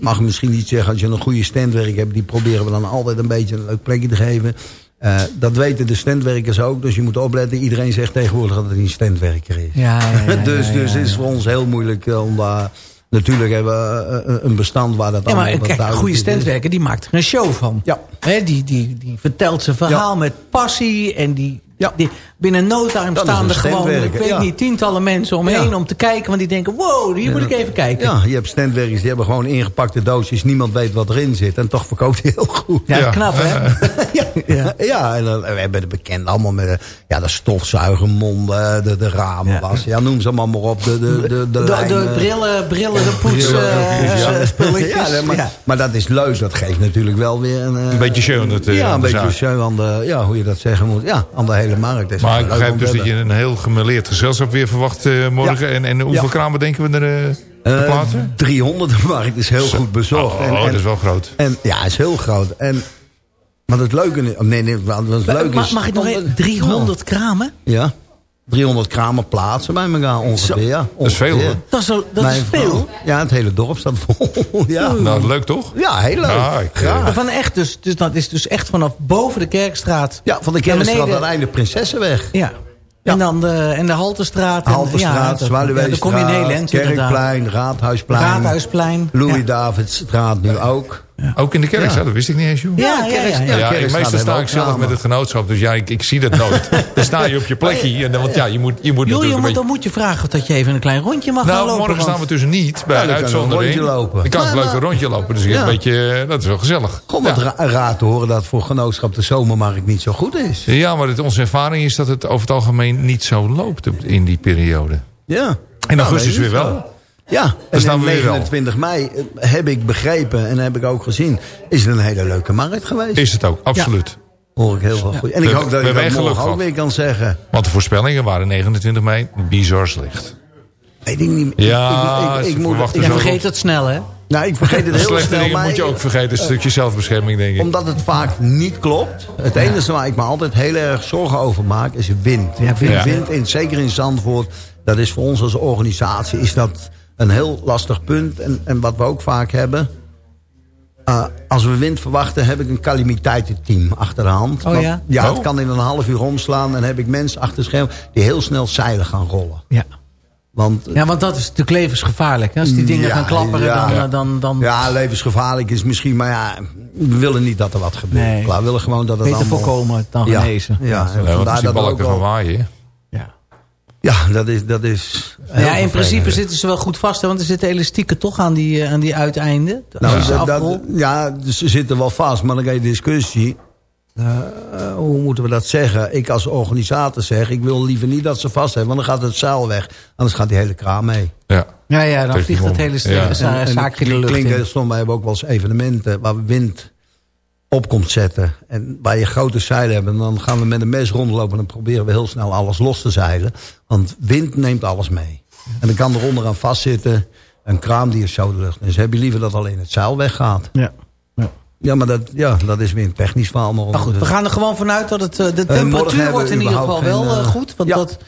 mag ik misschien niet zeggen, als je een goede standwerk hebt... die proberen we dan altijd een beetje een leuk plekje te geven. Eh, dat weten de standwerkers ook, dus je moet opletten. Iedereen zegt tegenwoordig dat het een standwerker is. Ja, ja, ja, dus ja, dus ja, het is ja. voor ons heel moeilijk eh, om daar... Natuurlijk hebben we een bestand waar dat Ja, maar allemaal wat kijk, een goede standwerker die maakt er een show van. Ja. Hè, die, die, die vertelt zijn verhaal met passie. En die, Ja. die, binnen no time Dat staan er gewoon, ik weet ja. niet, tientallen mensen omheen Ja. om te kijken. Want die denken, wow, hier moet ik even kijken. Ja, je hebt standwerkers die hebben gewoon ingepakte doosjes. Niemand weet wat erin zit. En toch verkoopt hij heel goed. Ja, knap hè? ja, ja. ja en dan, we hebben de bekende allemaal met de, ja, de stofzuigermonden, de, de ramen wassen. Ja. noem ze allemaal maar op. De, de, de, de, De, brillen, brillen, de poetsen, Brillen, eh, ja. spulletjes. Ja, nee, maar, Ja. maar dat is leuk. Dat geeft natuurlijk wel weer een... eh, Een beetje show aan het, eh, Ja, een beetje show aan de... Ja, hoe je dat zeggen moet. Ja, aan de hele markt. Dat is Maar ik begrijp dus dat je een heel gemeleerd gezelschap weer verwacht eh, morgen. En, en hoeveel Ja. kramen denken we er eh, te Eh, plaatsen? 300 de markt is heel goed bezocht. Oh, En- dat en- is wel groot. En ja, is heel groot. En, maar het leuke... is- Nee, nee, wat wat leuk Ma- is... mag ik nog even? 300 kramen? Ja. 300 kramen plaatsen bij elkaar ongeveer. Ja, Dat is veel, hoor. Dat is, dat is vrouw- veel. Ja, het hele dorp staat vol. ja. Nou, leuk toch? ja, heel leuk. Ja, ik, eh, Graag. Van echt dus, dus dat is dus echt vanaf boven de Kerkstraat. Ja, van de naar Kerkstraat beneden. het einde Prinsessenweg. Ja. En dan de, en de Haltestraat. En, Halterstraat, ja, Zwaluweestraat. Kerkplein, Raadhuisplein. Raadhuisplein. Louis Ja. Davidstraat nu ook. Ook in de kerk, Ja. dat wist ik niet eens, joh. Ja, ja, Kerk- ja, ja. Ja, meestal sta ik zelf met het genootschap, dus ja, ik, ik zie dat nooit. dan sta je op je plekje, en dan, want ja, je moet, je moet je natuurlijk moet, een dan moet je vragen of dat je even een klein rondje mag gaan Nou, lopen. morgen want- staan we tussen niet bij kan je een uitzondering. rondje lopen. Kan ik Ja, een leuk rondje lopen, dus Ja. een beetje, eh, dat is wel gezellig. Gewoon wat ra- raar te horen dat voor genootschap de zomermarkt niet zo goed is. Ja, maar het, onze ervaring is dat het over het algemeen niet zo loopt op- in die periode. Ja. In Nou, augustus weer wel. Ja, en staan op we weer wel. 29 mei eh, heb ik begrepen en heb ik ook gezien... is het een hele leuke markt geweest. Is het ook, absoluut. Hoor ik heel veel goed. En We- ik hoop we dat ik hebben dat morgen ook weer kan zeggen. Want de voorspellingen waren 29 mei bizar slecht. Weet ik niet. Ja, ik, ik, ik, moet, ik, Ja, vergeet het snel, hè? nou, ik vergeet het heel Slechte snel. dingen maar moet je ik- ook vergeten, een stukje zelfbescherming, denk ik. Omdat het vaak niet klopt. Het enige waar ik me altijd heel erg zorgen over maak is wind. Ja, wind. Ja. wind in, zeker in Zandvoort. Dat is voor ons als organisatie is dat een heel lastig punt. En, en wat we ook vaak hebben. eh, als we wind verwachten heb ik een calamiteitenteam achter de hand. Oh Want- ja? Ja, Oh. het kan in een half uur omslaan. En heb ik mensen achter het scherm die heel snel zeilen gaan rollen. Ja. Want ja, want dat is natuurlijk levensgevaarlijk. Hè? Als die dingen Ja, gaan klapperen, ja. dan, dan, dan ja, levensgevaarlijk is misschien... Maar ja, we willen niet dat er wat gebeurt. Nee. Klaar, we willen gewoon dat het beter allemaal... voorkomen dan Ja, genezen. Ja, Ja, want vandaar dat ook wel- waaien. Ja. Ja, dat is... Dat is Ja, in principe zitten ze wel goed vast, hè, want er zitten elastieken toch aan die, eh, aan die uiteinden. Nou, je dat, ja, dus ze zitten wel vast, maar dan ga je discussie. Eh, eh, hoe moeten we dat zeggen? Ik als organisator zeg, ik wil liever niet dat ze vast hebben, want dan gaat het zeil weg. Anders gaat die hele kraan mee. Ja. Ja, ja, dan vliegt het hele Ja. zaakje de lucht klinkt in. heel stom, wij hebben ook wel eens evenementen waar wind op komt zetten. En waar je grote zeilen hebt. En dan gaan we met een mes rondlopen en dan proberen we heel snel alles los te zeilen. Want wind neemt alles mee. En dan kan er onderaan vastzitten een kraam die is zo de lucht. Dus heb je liever dat alleen het zeil weggaat. Ja. Ja, maar dat, ja, dat is weer een technisch verhaal. Maar Maar goed, we gaan er gewoon vanuit dat het, eh, de morgen temperatuur wordt in ieder geval wel geen, eh, eh, goed. Want ja. dat,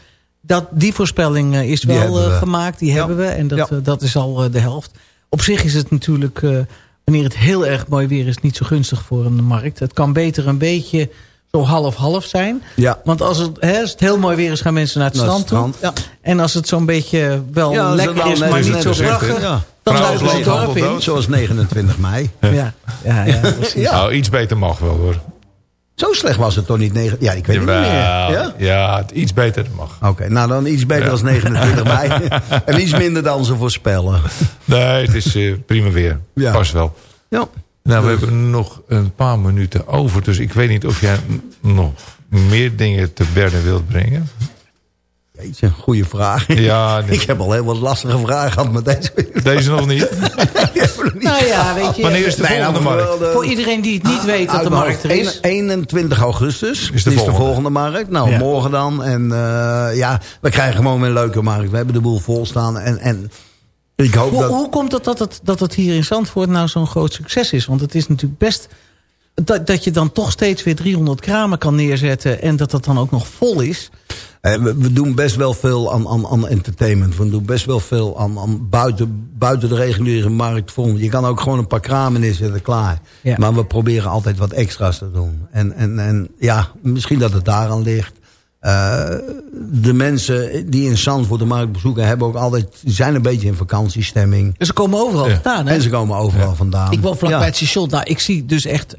dat, die voorspelling eh, is Die wel eh, gemaakt, die Ja. hebben we. En dat, Ja. eh, dat is al eh, de helft. Op zich is het natuurlijk, eh, wanneer het heel erg mooi weer is, niet zo gunstig voor een markt. Het kan beter een beetje zo half-half zijn. Ja. Want als het, hè, als het heel mooi weer is, gaan mensen naar het Naar het strand toe. ja. En als het zo'n beetje wel Ja, lekker is, maar niet zo prachtig, Ja. dan ze het lopen dorp in. Zoals 29 mei. Ja, ja, ja, precies. Nou, iets beter mag wel hoor. Zo slecht was het toch niet? Negen... Ja, ik weet het niet meer. Ja? Ja, het iets beter mag. Oké, nou dan iets beter Ja. dan 29 mei. en iets minder dan ze voorspellen. Nee, het is eh, prima weer. Ja. Pas wel. Ja. Nou, we hebben nog een paar minuten over. Dus ik weet niet of jij nog meer dingen te berden wilt brengen. Jeetje, goede vraag. Ja, nee. Ik heb al heel wat lastige vragen gehad met deze. Deze nog niet. Nou ja, weet je. Wanneer is de Nee, volgende nou, markt? de- Voor iedereen die het niet weet dat de markt er is. 21 augustus is de de, volgende. markt. Nou, Ja. morgen dan. En eh, ja, we krijgen gewoon weer een leuke markt. We hebben de boel vol staan. En, en ik hoop Hoe, dat... hoe komt het dat, het dat het hier in Zandvoort nou zo'n groot succes is? Want het is natuurlijk best... Dat, dat je dan toch steeds weer 300 kramen kan neerzetten... en dat dat dan ook nog vol is. Eh, we, we doen best wel veel aan, aan, aan entertainment. We doen best wel veel aan, aan buiten, buiten de reguliere markt. Je kan ook gewoon een paar kramen neerzetten, klaar. Ja. Maar we proberen altijd wat extra's te doen. En, en, en ja, misschien dat het daaraan ligt. Eh, de mensen die in Zandvoort de markt bezoeken... Hebben ook altijd, zijn een beetje in vakantiestemming. Dus ze komen overal Ja. vandaan. Hè? En ze komen overal vandaan. Ik woon vlakbij het station. Nou, ik zie dus echt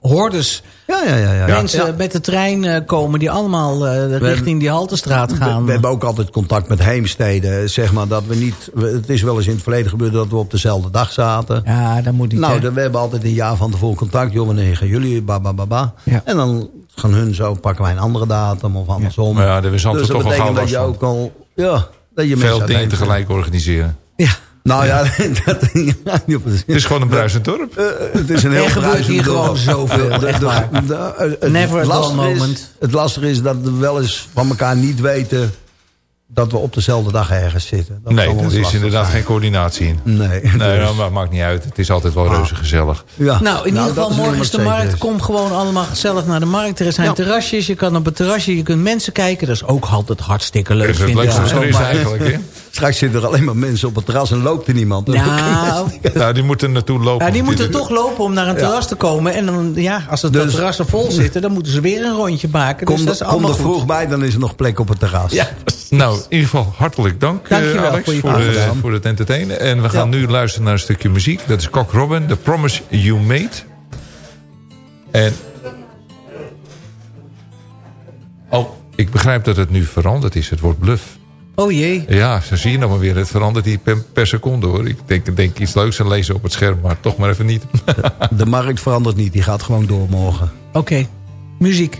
hordes Ja, ja, ja. ja. mensen Ja. met de trein eh, komen... die allemaal eh, richting die Haltestraat gaan. we hebben ook altijd contact met heemsteden. Zeg maar dat we niet. we- Het is wel eens in het verleden gebeurd dat we op dezelfde dag zaten. ja, dat moet niet. nou, dan- we hebben altijd een jaar van tevoren contact. Joh, wanneer gaan jullie? Ba, ba, ba, ba. Ja. En dan gaan hun zo, pakken wij een andere datum of andersom. Maar ja, daar is dus Zandvoort dat toch wel betekent gauw dat je ook al... Ja, dat je Veel mensen dingen tegelijk organiseren. Nou ja, dat, Het is gewoon een bruisend dorp. Eh, het is een heel Er gebeurt hier bruisend dorp. gewoon zoveel, De- de- de- het Never a dull lastige is- moment. Het lastige is dat we wel eens van elkaar niet weten... dat we op dezelfde dag ergens zitten. Dat Nee, er is inderdaad zijn. geen coördinatie in. Nee, Nee, dus- nou, maar het maakt niet uit. Het is altijd wel reuze gezellig. ja. Nou, in ieder dat geval, morgen is de markt. is. Kom gewoon allemaal gezellig naar de markt. Er zijn Ja. terrasjes, je kan op het terrasje, je kunt mensen kijken. Dat is ook altijd hartstikke leuk. Dat is het vind ik. leukste wat er is eigenlijk. Hè? Straks zitten er alleen maar mensen op het terras en loopt er niemand. Nou, Nou, die moeten naartoe lopen. ja, die moeten te- toch lopen om naar een terras te komen. En dan, ja, als het Dus- dat terras er vol zitten, dan moeten ze weer een rondje maken. Kom, dus dat is er- kom allemaal er goed. vroeg bij, dan is er nog plek op het terras. Ja. Nou, in ieder geval hartelijk dank, eh, Dankjewel Alex, voor je voor, voor het entertainen. En we gaan nu luisteren naar een stukje muziek. Dat is Cock Robin, The Promise You Made. En... Oh, ik begrijp dat het nu veranderd is. Het wordt bluff. Oh jee. Ja, zo zie je nog maar weer. Het verandert hier per, per seconde hoor. Ik denk, denk iets leuks te lezen op het scherm, maar toch maar even niet. De markt verandert niet, die gaat gewoon door morgen. Oké, muziek.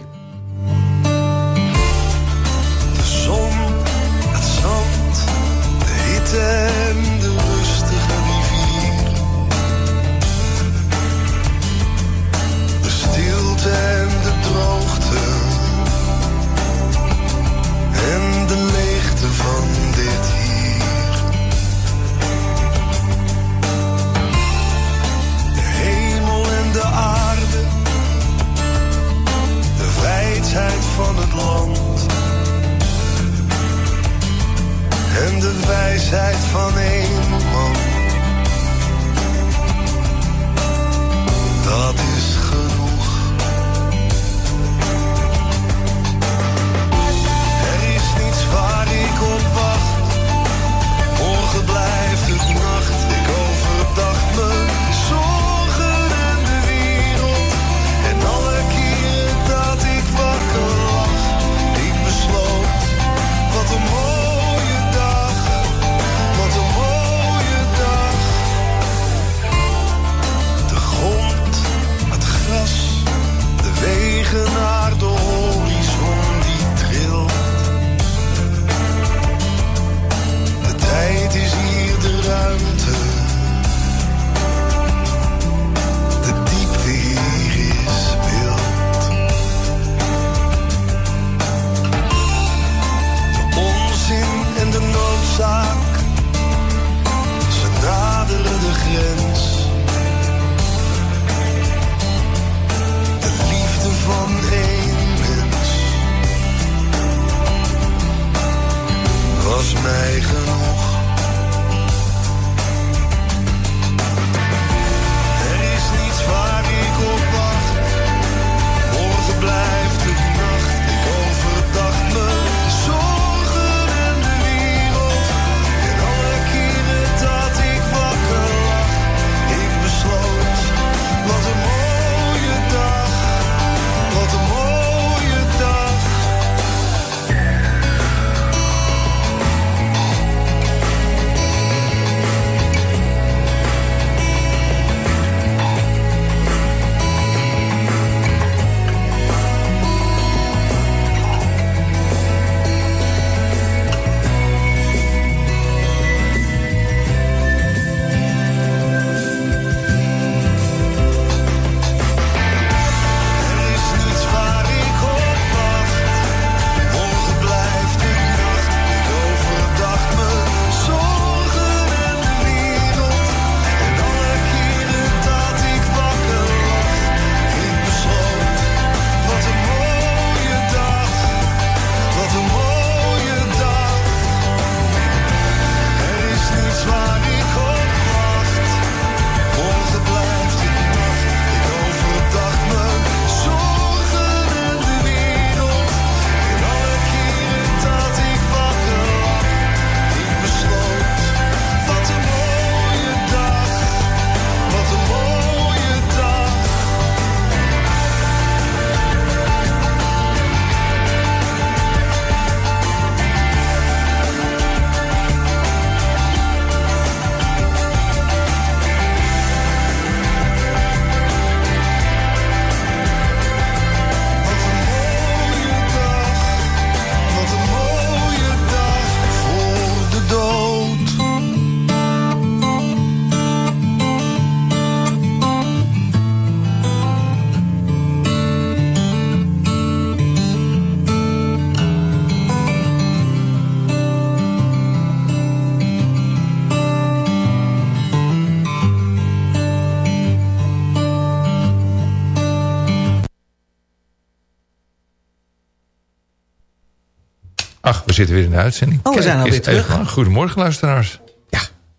Zitten weer in de uitzending. Oh, we zijn alweer Is terug. even- Goedemorgen, luisteraars.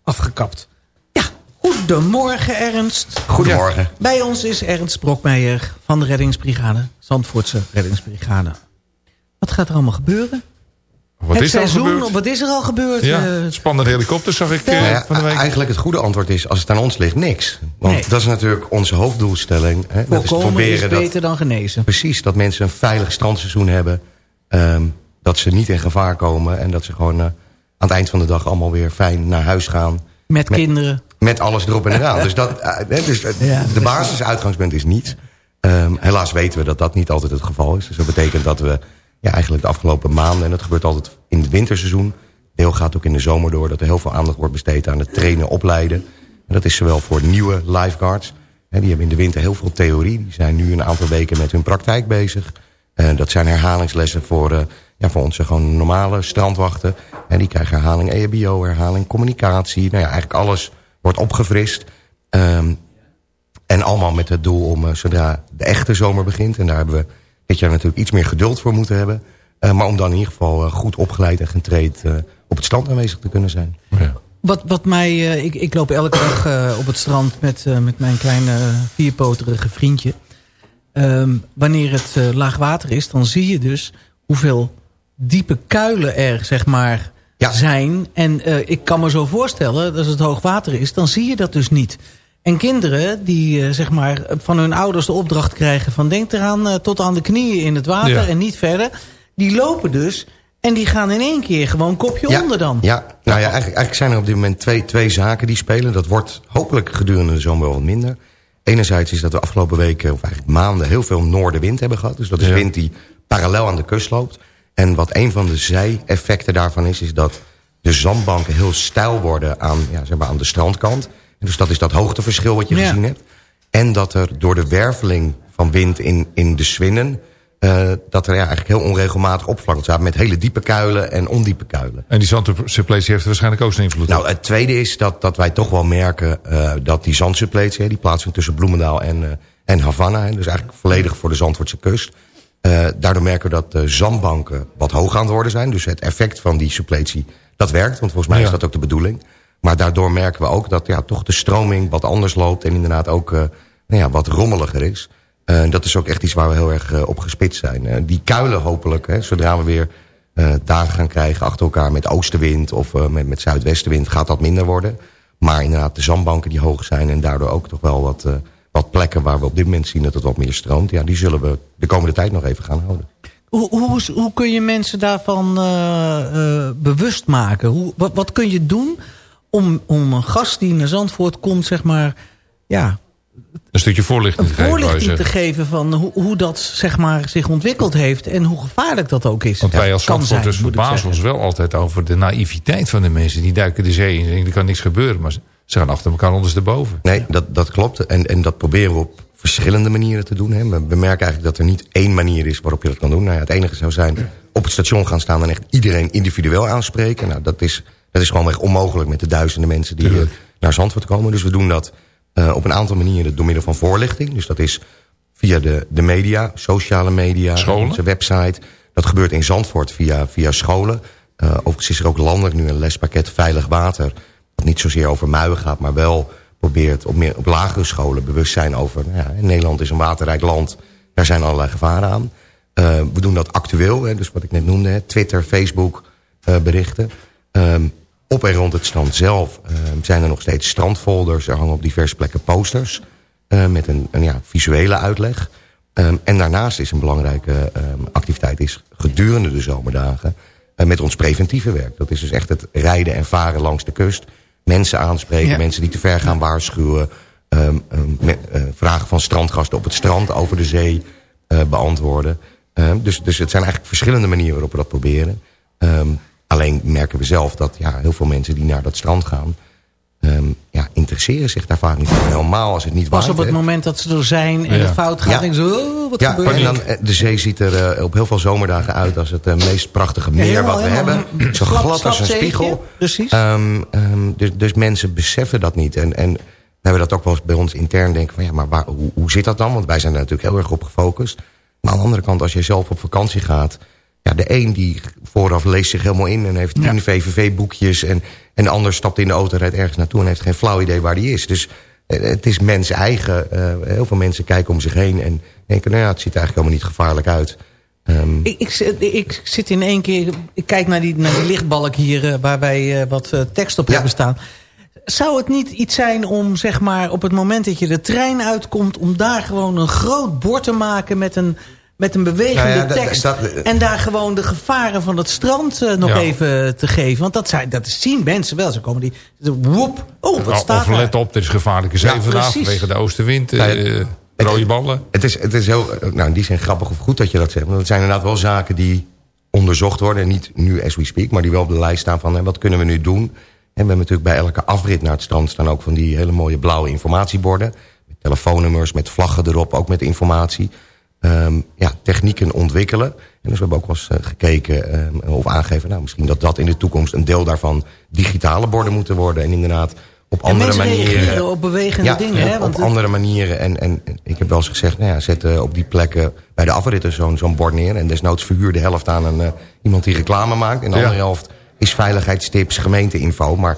Afgekapt. Ja, goedemorgen Ernst. Goedemorgen. Bij ons is Ernst Brokmeijer van de reddingsbrigade. Zandvoortse reddingsbrigade. Wat gaat er allemaal gebeuren? Wat het is er al seizoen, gebeurd? Wat is er al gebeurd? Ja, Eh, spannende helikopters zag ik eh, Nou ja, van de week. Eigenlijk het goede antwoord is, als het aan ons ligt, niks. Want Nee. dat is natuurlijk onze hoofddoelstelling. Hè? Dat is is proberen dat, beter dan genezen. precies, dat mensen een veilig strandseizoen hebben. ehm, dat ze niet in gevaar komen. En dat ze gewoon eh, aan het eind van de dag allemaal weer fijn naar huis gaan. Met, kinderen. Met alles erop en eraan. dus dat, eh, dus, eh, Ja, de basisuitgangspunt is niets. Ehm, helaas weten we dat dat niet altijd het geval is. Dus dat betekent dat we ja, eigenlijk de afgelopen maanden... en dat gebeurt altijd in het winterseizoen... deel gaat ook in de zomer door... dat er heel veel aandacht wordt besteed aan het trainen, opleiden. En dat is zowel voor nieuwe lifeguards... Hè, die hebben in de winter heel veel theorie. Die zijn nu een aantal weken met hun praktijk bezig. En dat zijn herhalingslessen voor, eh, ja, voor onze gewoon normale strandwachten. En die krijgen herhaling EHBO, herhaling communicatie. Nou ja, eigenlijk alles wordt opgefrist. Ehm, en allemaal met het doel om, eh, zodra de echte zomer begint... en daar hebben we dit jaar natuurlijk iets meer geduld voor moeten hebben... eh, maar om dan in ieder geval eh, goed opgeleid en getraind eh, op het strand aanwezig te kunnen zijn. Wat, wat mij, eh, ik, ik loop elke dag eh, op het strand met, eh, met mijn kleine vierpoterige vriendje. Ehm, wanneer het eh, laag water is, dan zie je dus hoeveel diepe kuilen er zeg maar zijn. En eh, ik kan me zo voorstellen, dat als het hoog water is, dan zie je dat dus niet. En kinderen die eh, zeg maar van hun ouders de opdracht krijgen van denk eraan tot aan de knieën in het water Ja. en niet verder. Die lopen dus en die gaan in één keer gewoon kopje onder dan. Ja, nou ja, eigenlijk, eigenlijk zijn er op dit moment twee, twee zaken die spelen. Dat wordt hopelijk gedurende de zomer wel wat minder. Enerzijds is dat we afgelopen weken, of eigenlijk maanden... heel veel noordenwind hebben gehad. Dus dat is Ja. wind die parallel aan de kust loopt. En wat een van de zij-effecten daarvan is... is dat de zandbanken heel stijl worden aan, ja, zeg maar aan de strandkant. En dus dat is dat hoogteverschil wat je Ja. gezien hebt. En dat er door de werveling van wind in, in de Swinnen... eh, dat er ja, eigenlijk heel onregelmatig oppervlak ontstaat... met hele diepe kuilen en ondiepe kuilen. En die zandsuppletie heeft waarschijnlijk ook zijn invloed Nou, op. het tweede is dat, dat wij toch wel merken eh, dat die zandsuppletie... die plaatsvindt tussen Bloemendaal en, eh, en Havana... dus eigenlijk volledig voor de Zandvoortse kust... daardoor merken we dat de zandbanken wat hoog aan het worden zijn. Dus het effect van die suppletie, dat werkt. Want volgens mij Ja. is dat ook de bedoeling. Maar daardoor merken we ook dat ja, toch de stroming wat anders loopt... en inderdaad ook nou ja, wat rommeliger is. Eh, dat is ook echt iets waar we heel erg eh, op gespitst zijn. Eh, die kuilen hopelijk, hè, zodra we weer dagen gaan krijgen achter elkaar... met oostenwind of met, met zuidwestenwind gaat dat minder worden. Maar inderdaad de zandbanken die hoog zijn... en daardoor ook toch wel wat, wat plekken waar we op dit moment zien dat het wat meer stroomt... ja, die zullen we de komende tijd nog even gaan houden. Hoe, hoe, kun je mensen daarvan bewust maken? Hoe, wat, wat kun je doen om, om een gast die naar Zandvoort komt, zeg maar, ja, Een stukje voorlichting te geven, wou je voorlichting te geven van hoe, hoe dat zeg maar, zich ontwikkeld heeft en hoe gevaarlijk dat ook is. Want wij als Zandvoorters ik verbazen ons wel altijd over de naïviteit van de mensen. Die duiken de zee in en denken, er kan niks gebeuren. Maar ze- ze gaan achter elkaar ondersteboven. Nee, dat, dat klopt. En, en dat proberen we op verschillende manieren te doen. Hè. We, we merken eigenlijk dat er niet één manier is waarop je dat kan doen. Nou ja, het enige zou zijn op het station gaan staan... en echt iedereen individueel aanspreken. Nou, dat is, dat is gewoon echt onmogelijk met de duizenden mensen... die naar Zandvoort komen. Dus we doen dat eh, op een aantal manieren door middel van voorlichting. Dus dat is via de, de media, sociale media, Scholen? onze website. Dat gebeurt in Zandvoort via, via scholen. Eh, overigens is er ook landelijk nu een lespakket Veilig Water... wat niet zozeer over muien gaat, maar wel probeert op, meer, op lagere scholen bewustzijn over... Nou ja, Nederland is een waterrijk land, daar zijn allerlei gevaren aan. Eh, we doen dat actueel, hè, dus wat ik net noemde, hè, Twitter, Facebook berichten. Ehm, op en rond het strand zelf ehm, zijn er nog steeds strandfolders. Er hangen op diverse plekken posters eh, met een, een ja, visuele uitleg. Ehm, en daarnaast is een belangrijke ehm, activiteit is gedurende de zomerdagen... eh, met ons preventieve werk. Dat is dus echt het rijden en varen langs de kust. Mensen aanspreken, Ja. mensen die te ver gaan waarschuwen... ehm, eh, vragen van strandgasten op het strand over de zee eh, beantwoorden. Dus, dus het zijn eigenlijk verschillende manieren waarop we dat proberen. Alleen merken we zelf dat ja, heel veel mensen die naar dat strand gaan... ehm, ja, interesseren zich daar vaak niet voor. Helemaal als het niet Pas waait, op het moment dat ze er zijn en Ja. het fout gaat, Ja. denken ze, oh, wat Ja, gebeurt er? dan, eh, de zee ziet er eh, op heel veel zomerdagen uit als het eh, meest prachtige meer wat we hebben. Zo glad als een spiegel. Precies. Ehm, ehm, dus, dus mensen beseffen dat niet. En, en we hebben dat ook wel eens bij ons intern denken van ja, maar waar, hoe, hoe zit dat dan? Want wij zijn er natuurlijk heel erg op gefocust. Maar aan de andere kant, als je zelf op vakantie gaat ja, de een die vooraf leest zich helemaal in... en heeft tien VVV-boekjes... En, en de ander stapt in de auto, rijdt ergens naartoe... en heeft geen flauw idee waar die is. Dus eh, het is mens eigen. Eh, heel veel mensen kijken om zich heen... en denken, nou ja, het ziet er eigenlijk helemaal niet gevaarlijk uit... Um, ik, ik, ik, zit in één keer... Ik kijk naar die, naar die lichtbalk hier... waar wij wat tekst op hebben staan. Zou het niet iets zijn om, zeg maar, op het moment dat je de trein uitkomt... om daar gewoon een groot bord te maken met een met een bewegende nou tekst. en daar gewoon de gevaren van het strand uh, nog even te geven. Want dat, zijn, dat zien mensen wel. Ze komen die... Woep, oh, wat staat Of let op, er is gevaarlijke zee ja, vandaag vanwege de oostenwind. Uh, rode ballen. Het is, het is heel, nou in die zin grappig of goed dat je dat zegt. Want het zijn inderdaad wel zaken die onderzocht worden. Niet nu as we speak, maar die wel op de lijst staan van... wat kunnen we nu doen? En we hebben natuurlijk bij elke afrit naar het strand... staan ook van die hele mooie blauwe informatieborden. Met telefoonnummers, met vlaggen erop, ook met informatie um, ja, technieken ontwikkelen. En dus we hebben ook wel eens uh, gekeken um, of aangegeven... nou, misschien dat dat in de toekomst een deel daarvan digitale borden moeten worden. En inderdaad op andere manieren... op bewegende ja, dingen. Hè, want op andere manieren. En, en ik heb wel eens gezegd, nou ja, zet uh, op die plekken bij de afritten zo'n zo'n bord neer. En desnoods verhuur de helft aan een, uh, iemand die reclame maakt. En de andere helft is veiligheidstips, gemeenteinfo. Maar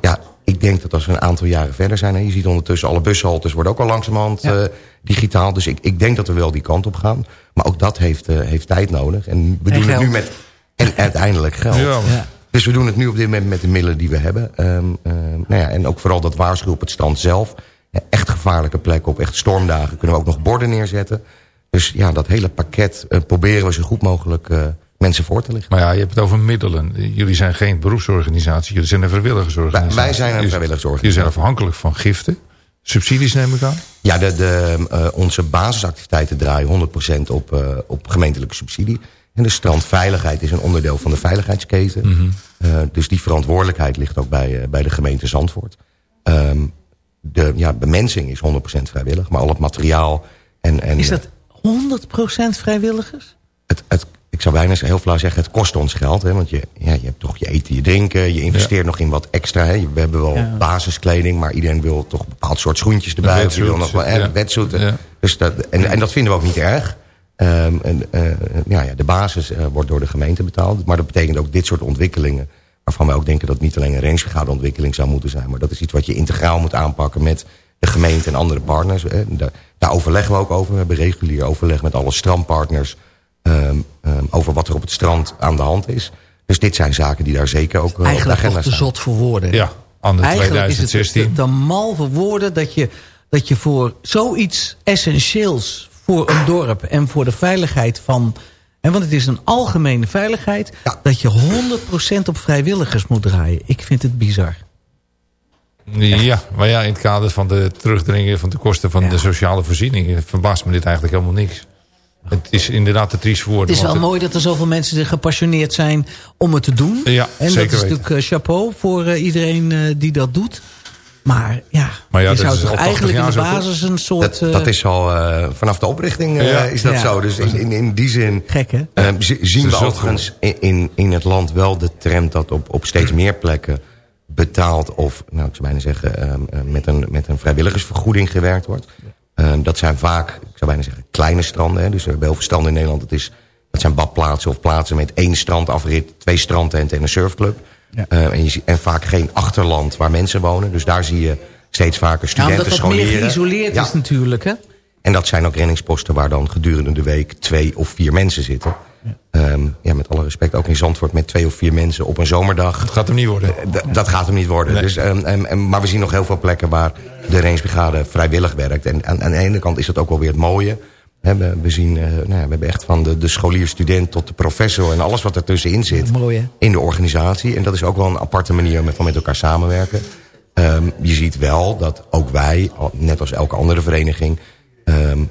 ja, ik denk dat als we een aantal jaren verder zijn... en je ziet ondertussen alle bushaltes worden ook al langzamerhand ja. uh, digitaal. Dus ik, ik denk dat we wel die kant op gaan. Maar ook dat heeft, uh, heeft tijd nodig. En we en doen geld. het nu met... En uiteindelijk geld. Ja. Dus we doen het nu op dit moment met de middelen die we hebben. Um, nou ja, en ook vooral dat waarschuwen op het strand zelf. Echt gevaarlijke plekken op echt stormdagen kunnen we ook nog borden neerzetten. Dus ja, dat hele pakket proberen we zo goed mogelijk mensen voor te liggen. Maar ja, je hebt het over middelen. Jullie zijn geen beroepsorganisatie, jullie zijn een vrijwilligersorganisatie. Wij, wij zijn een vrijwilligersorganisatie. Jullie zijn afhankelijk van giften. Subsidies neem ik aan? Ja, de, de, uh, onze basisactiviteiten draaien 100% op, uh, op gemeentelijke subsidie. En de strandveiligheid is een onderdeel van de veiligheidsketen. Mm -hmm. uh, dus die verantwoordelijkheid ligt ook bij, bij de gemeente Zandvoort. Um, de ja, bemensing is 100% vrijwillig, maar al het materiaal... En, en, is dat 100% vrijwilligers? Het, het, ik zou bijna heel flauw zeggen, het kost ons geld. Hè, want je, ja, je hebt toch je eten, je drinken. Je investeert ja. nog in wat extra. Hè. We hebben wel ja. basiskleding, maar iedereen wil toch een bepaald soort schoentjes erbij. Of wil nog wel ja. wetsuiten. Dus dat, en, en dat vinden we ook niet erg. Um, en, uh, ja, ja, de basis uh, wordt door de gemeente betaald. Maar dat betekent ook dit soort ontwikkelingen... waarvan wij ook denken dat het niet alleen een rangevergade ontwikkeling zou moeten zijn... maar dat is iets wat je integraal moet aanpakken met de gemeente en andere partners. Hè. Daar, daar overleggen we ook over. We hebben regulier overleg met alle strandpartners... Um, um, over wat er op het strand aan de hand is. Dus dit zijn zaken die daar zeker ook Eigenlijk op de agenda te zot voor woorden. Ja, aan de Eigenlijk 2016. is het te mal voor woorden dat je, dat je voor zoiets essentieels voor een dorp en voor de veiligheid van... En want het is een algemene veiligheid... Ja. dat je 100% op vrijwilligers moet draaien. Ik vind het bizar. Ja, maar ja, in het kader van de terugdringen van de kosten van ja. de sociale voorzieningen... verbaast me dit eigenlijk helemaal niks. Het is inderdaad te triest voor woorden. Het is wel mooi dat er zoveel mensen gepassioneerd zijn om het te doen. Ja, en zeker dat is natuurlijk uh, chapeau voor uh, iedereen uh, die dat doet. Maar ja, maar ja je zou is toch eigenlijk in de basis een soort... Dat, dat is al vanaf de oprichting ja. is dat ja. zo. Dus in, in, in die zin Gek, hè? zien we overigens in, in, in het land wel de trend... dat op, op steeds meer plekken betaald of, nou ik zou bijna zeggen... met, een, met een vrijwilligersvergoeding gewerkt wordt. Uh, dat zijn vaak, ik zou bijna zeggen, kleine stranden. Hè. Dus we hebben heel veel stranden in Nederland. Dat, is, dat zijn badplaatsen of plaatsen met één strandafrit... twee strandtenten en een surfclub. Ja. Uh, en, je, en vaak geen achterland waar mensen wonen. Dus daar zie je steeds vaker studenten ja, omdat dat meer geïsoleerd ja. is natuurlijk, hè? En dat zijn ook reddingsposten waar dan gedurende de week twee of vier mensen zitten. Ja. Um, ja, met alle respect, ook in Zandvoort met twee of vier mensen op een zomerdag. Dat gaat hem niet worden. D dat gaat hem niet worden. Nee. Dus, um, um, maar we zien nog heel veel plekken waar de Rangebrigade vrijwillig werkt. En aan, aan, de ene kant is dat ook wel weer het mooie. We, we, zien, uh, nou ja, we hebben echt van de, de scholier-student tot de professor... en alles wat ertussenin zit Mooi, in de organisatie. En dat is ook wel een aparte manier van met elkaar samenwerken. je ziet wel dat ook wij, net als elke andere vereniging...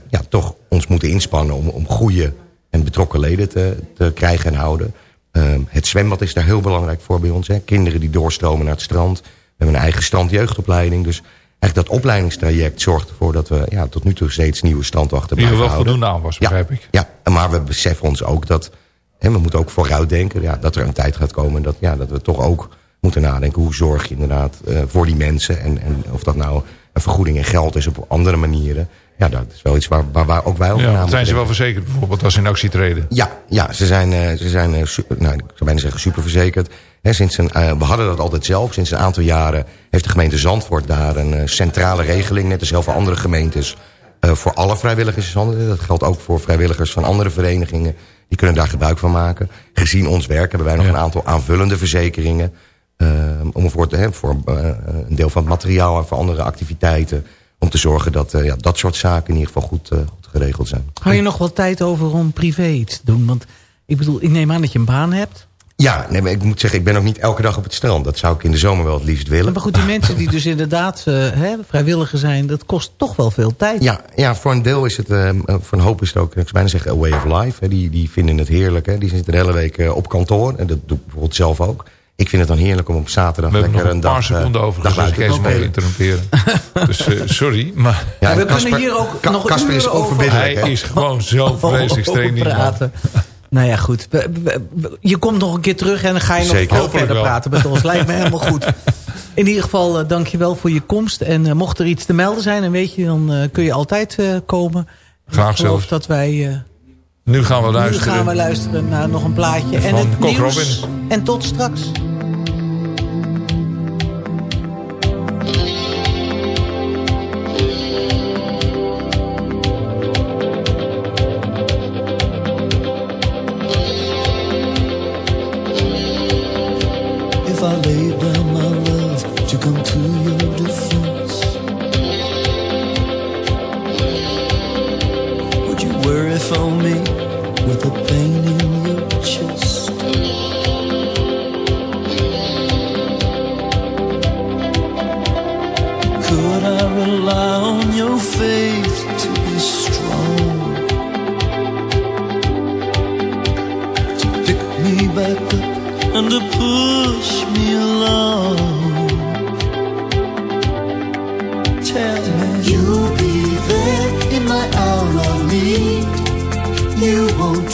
ja, toch ons moeten inspannen om, om goede en betrokken leden te, te krijgen en houden. Um, het zwembad is daar heel belangrijk voor bij ons. Hè. Kinderen die doorstromen naar het strand. We hebben een eigen strandjeugdopleiding. Dus eigenlijk dat opleidingstraject zorgt ervoor dat we ja, tot nu toe steeds nieuwe strandwachten blijven houden. Die wel voldoende aan was, begrijp ja, ik. Ja, maar we beseffen ons ook dat... Hè, we moeten ook vooruit denken ja, dat er een tijd gaat komen... dat, ja, dat we toch ook moeten nadenken. Hoe zorg je inderdaad voor die mensen? En, en of dat nou een vergoeding in geld is op andere manieren. Ja, dat is wel iets waar, waar, waar ook wij over ja, Zijn ze wel verzekerd bijvoorbeeld als ze in actie treden? Ja, ja ze zijn, ze zijn super, nou, ik zou bijna zeggen super verzekerd. sinds een, we hadden dat altijd zelf. Sinds een aantal jaren heeft de gemeente Zandvoort daar een centrale regeling. Net als heel veel andere gemeentes. voor alle vrijwilligers. Dat geldt ook voor vrijwilligers van andere verenigingen. Die kunnen daar gebruik van maken. Gezien ons werk hebben wij nog een aantal aanvullende verzekeringen. Uh, om voor, te, voor uh, een deel van het materiaal en voor andere activiteiten. Om te zorgen dat uh, ja, dat soort zaken in ieder geval goed, goed geregeld zijn. Hou je nog wel tijd over om privé iets te doen? Want ik bedoel, ik neem aan dat je een baan hebt. Ja, nee, maar ik moet zeggen, ik ben ook niet elke dag op het strand. Dat zou ik in de zomer wel het liefst willen. Maar goed, die mensen die dus inderdaad uh, hè, vrijwilliger zijn... dat kost toch wel veel tijd. Ja, ja voor een deel is het, uh, voor een hoop is het ook, ik zou bijna zeggen, a way of life. Hè. Die, die vinden het heerlijk. Hè. Die zitten de hele week uh, op kantoor. En dat doe ik bijvoorbeeld zelf ook. Ik vind het dan heerlijk om op zaterdag we lekker een, dag... een paar seconden over, dus ik mee interrumperen. dus sorry, maar... Ja, we Kasper, kunnen hier ook nog Kasper is overbiddelijk. Hij is gewoon zo vreselijk streng niet praten. Nou ja, goed. Je komt nog een keer terug en dan ga je nog veel verder praten met ons. Lijkt me helemaal goed. In ieder geval, uh, dank je wel voor je komst. En uh, mocht er iets te melden zijn, dan weet je, dan uh, kun je altijd komen. Graag zelf. dat wij... nu gaan we luisteren. Nu gaan we luisteren naar nog een plaatje. Van en het Kok nieuws. Robin. En tot straks. For me with the pain in your chest? Could I rely on your faith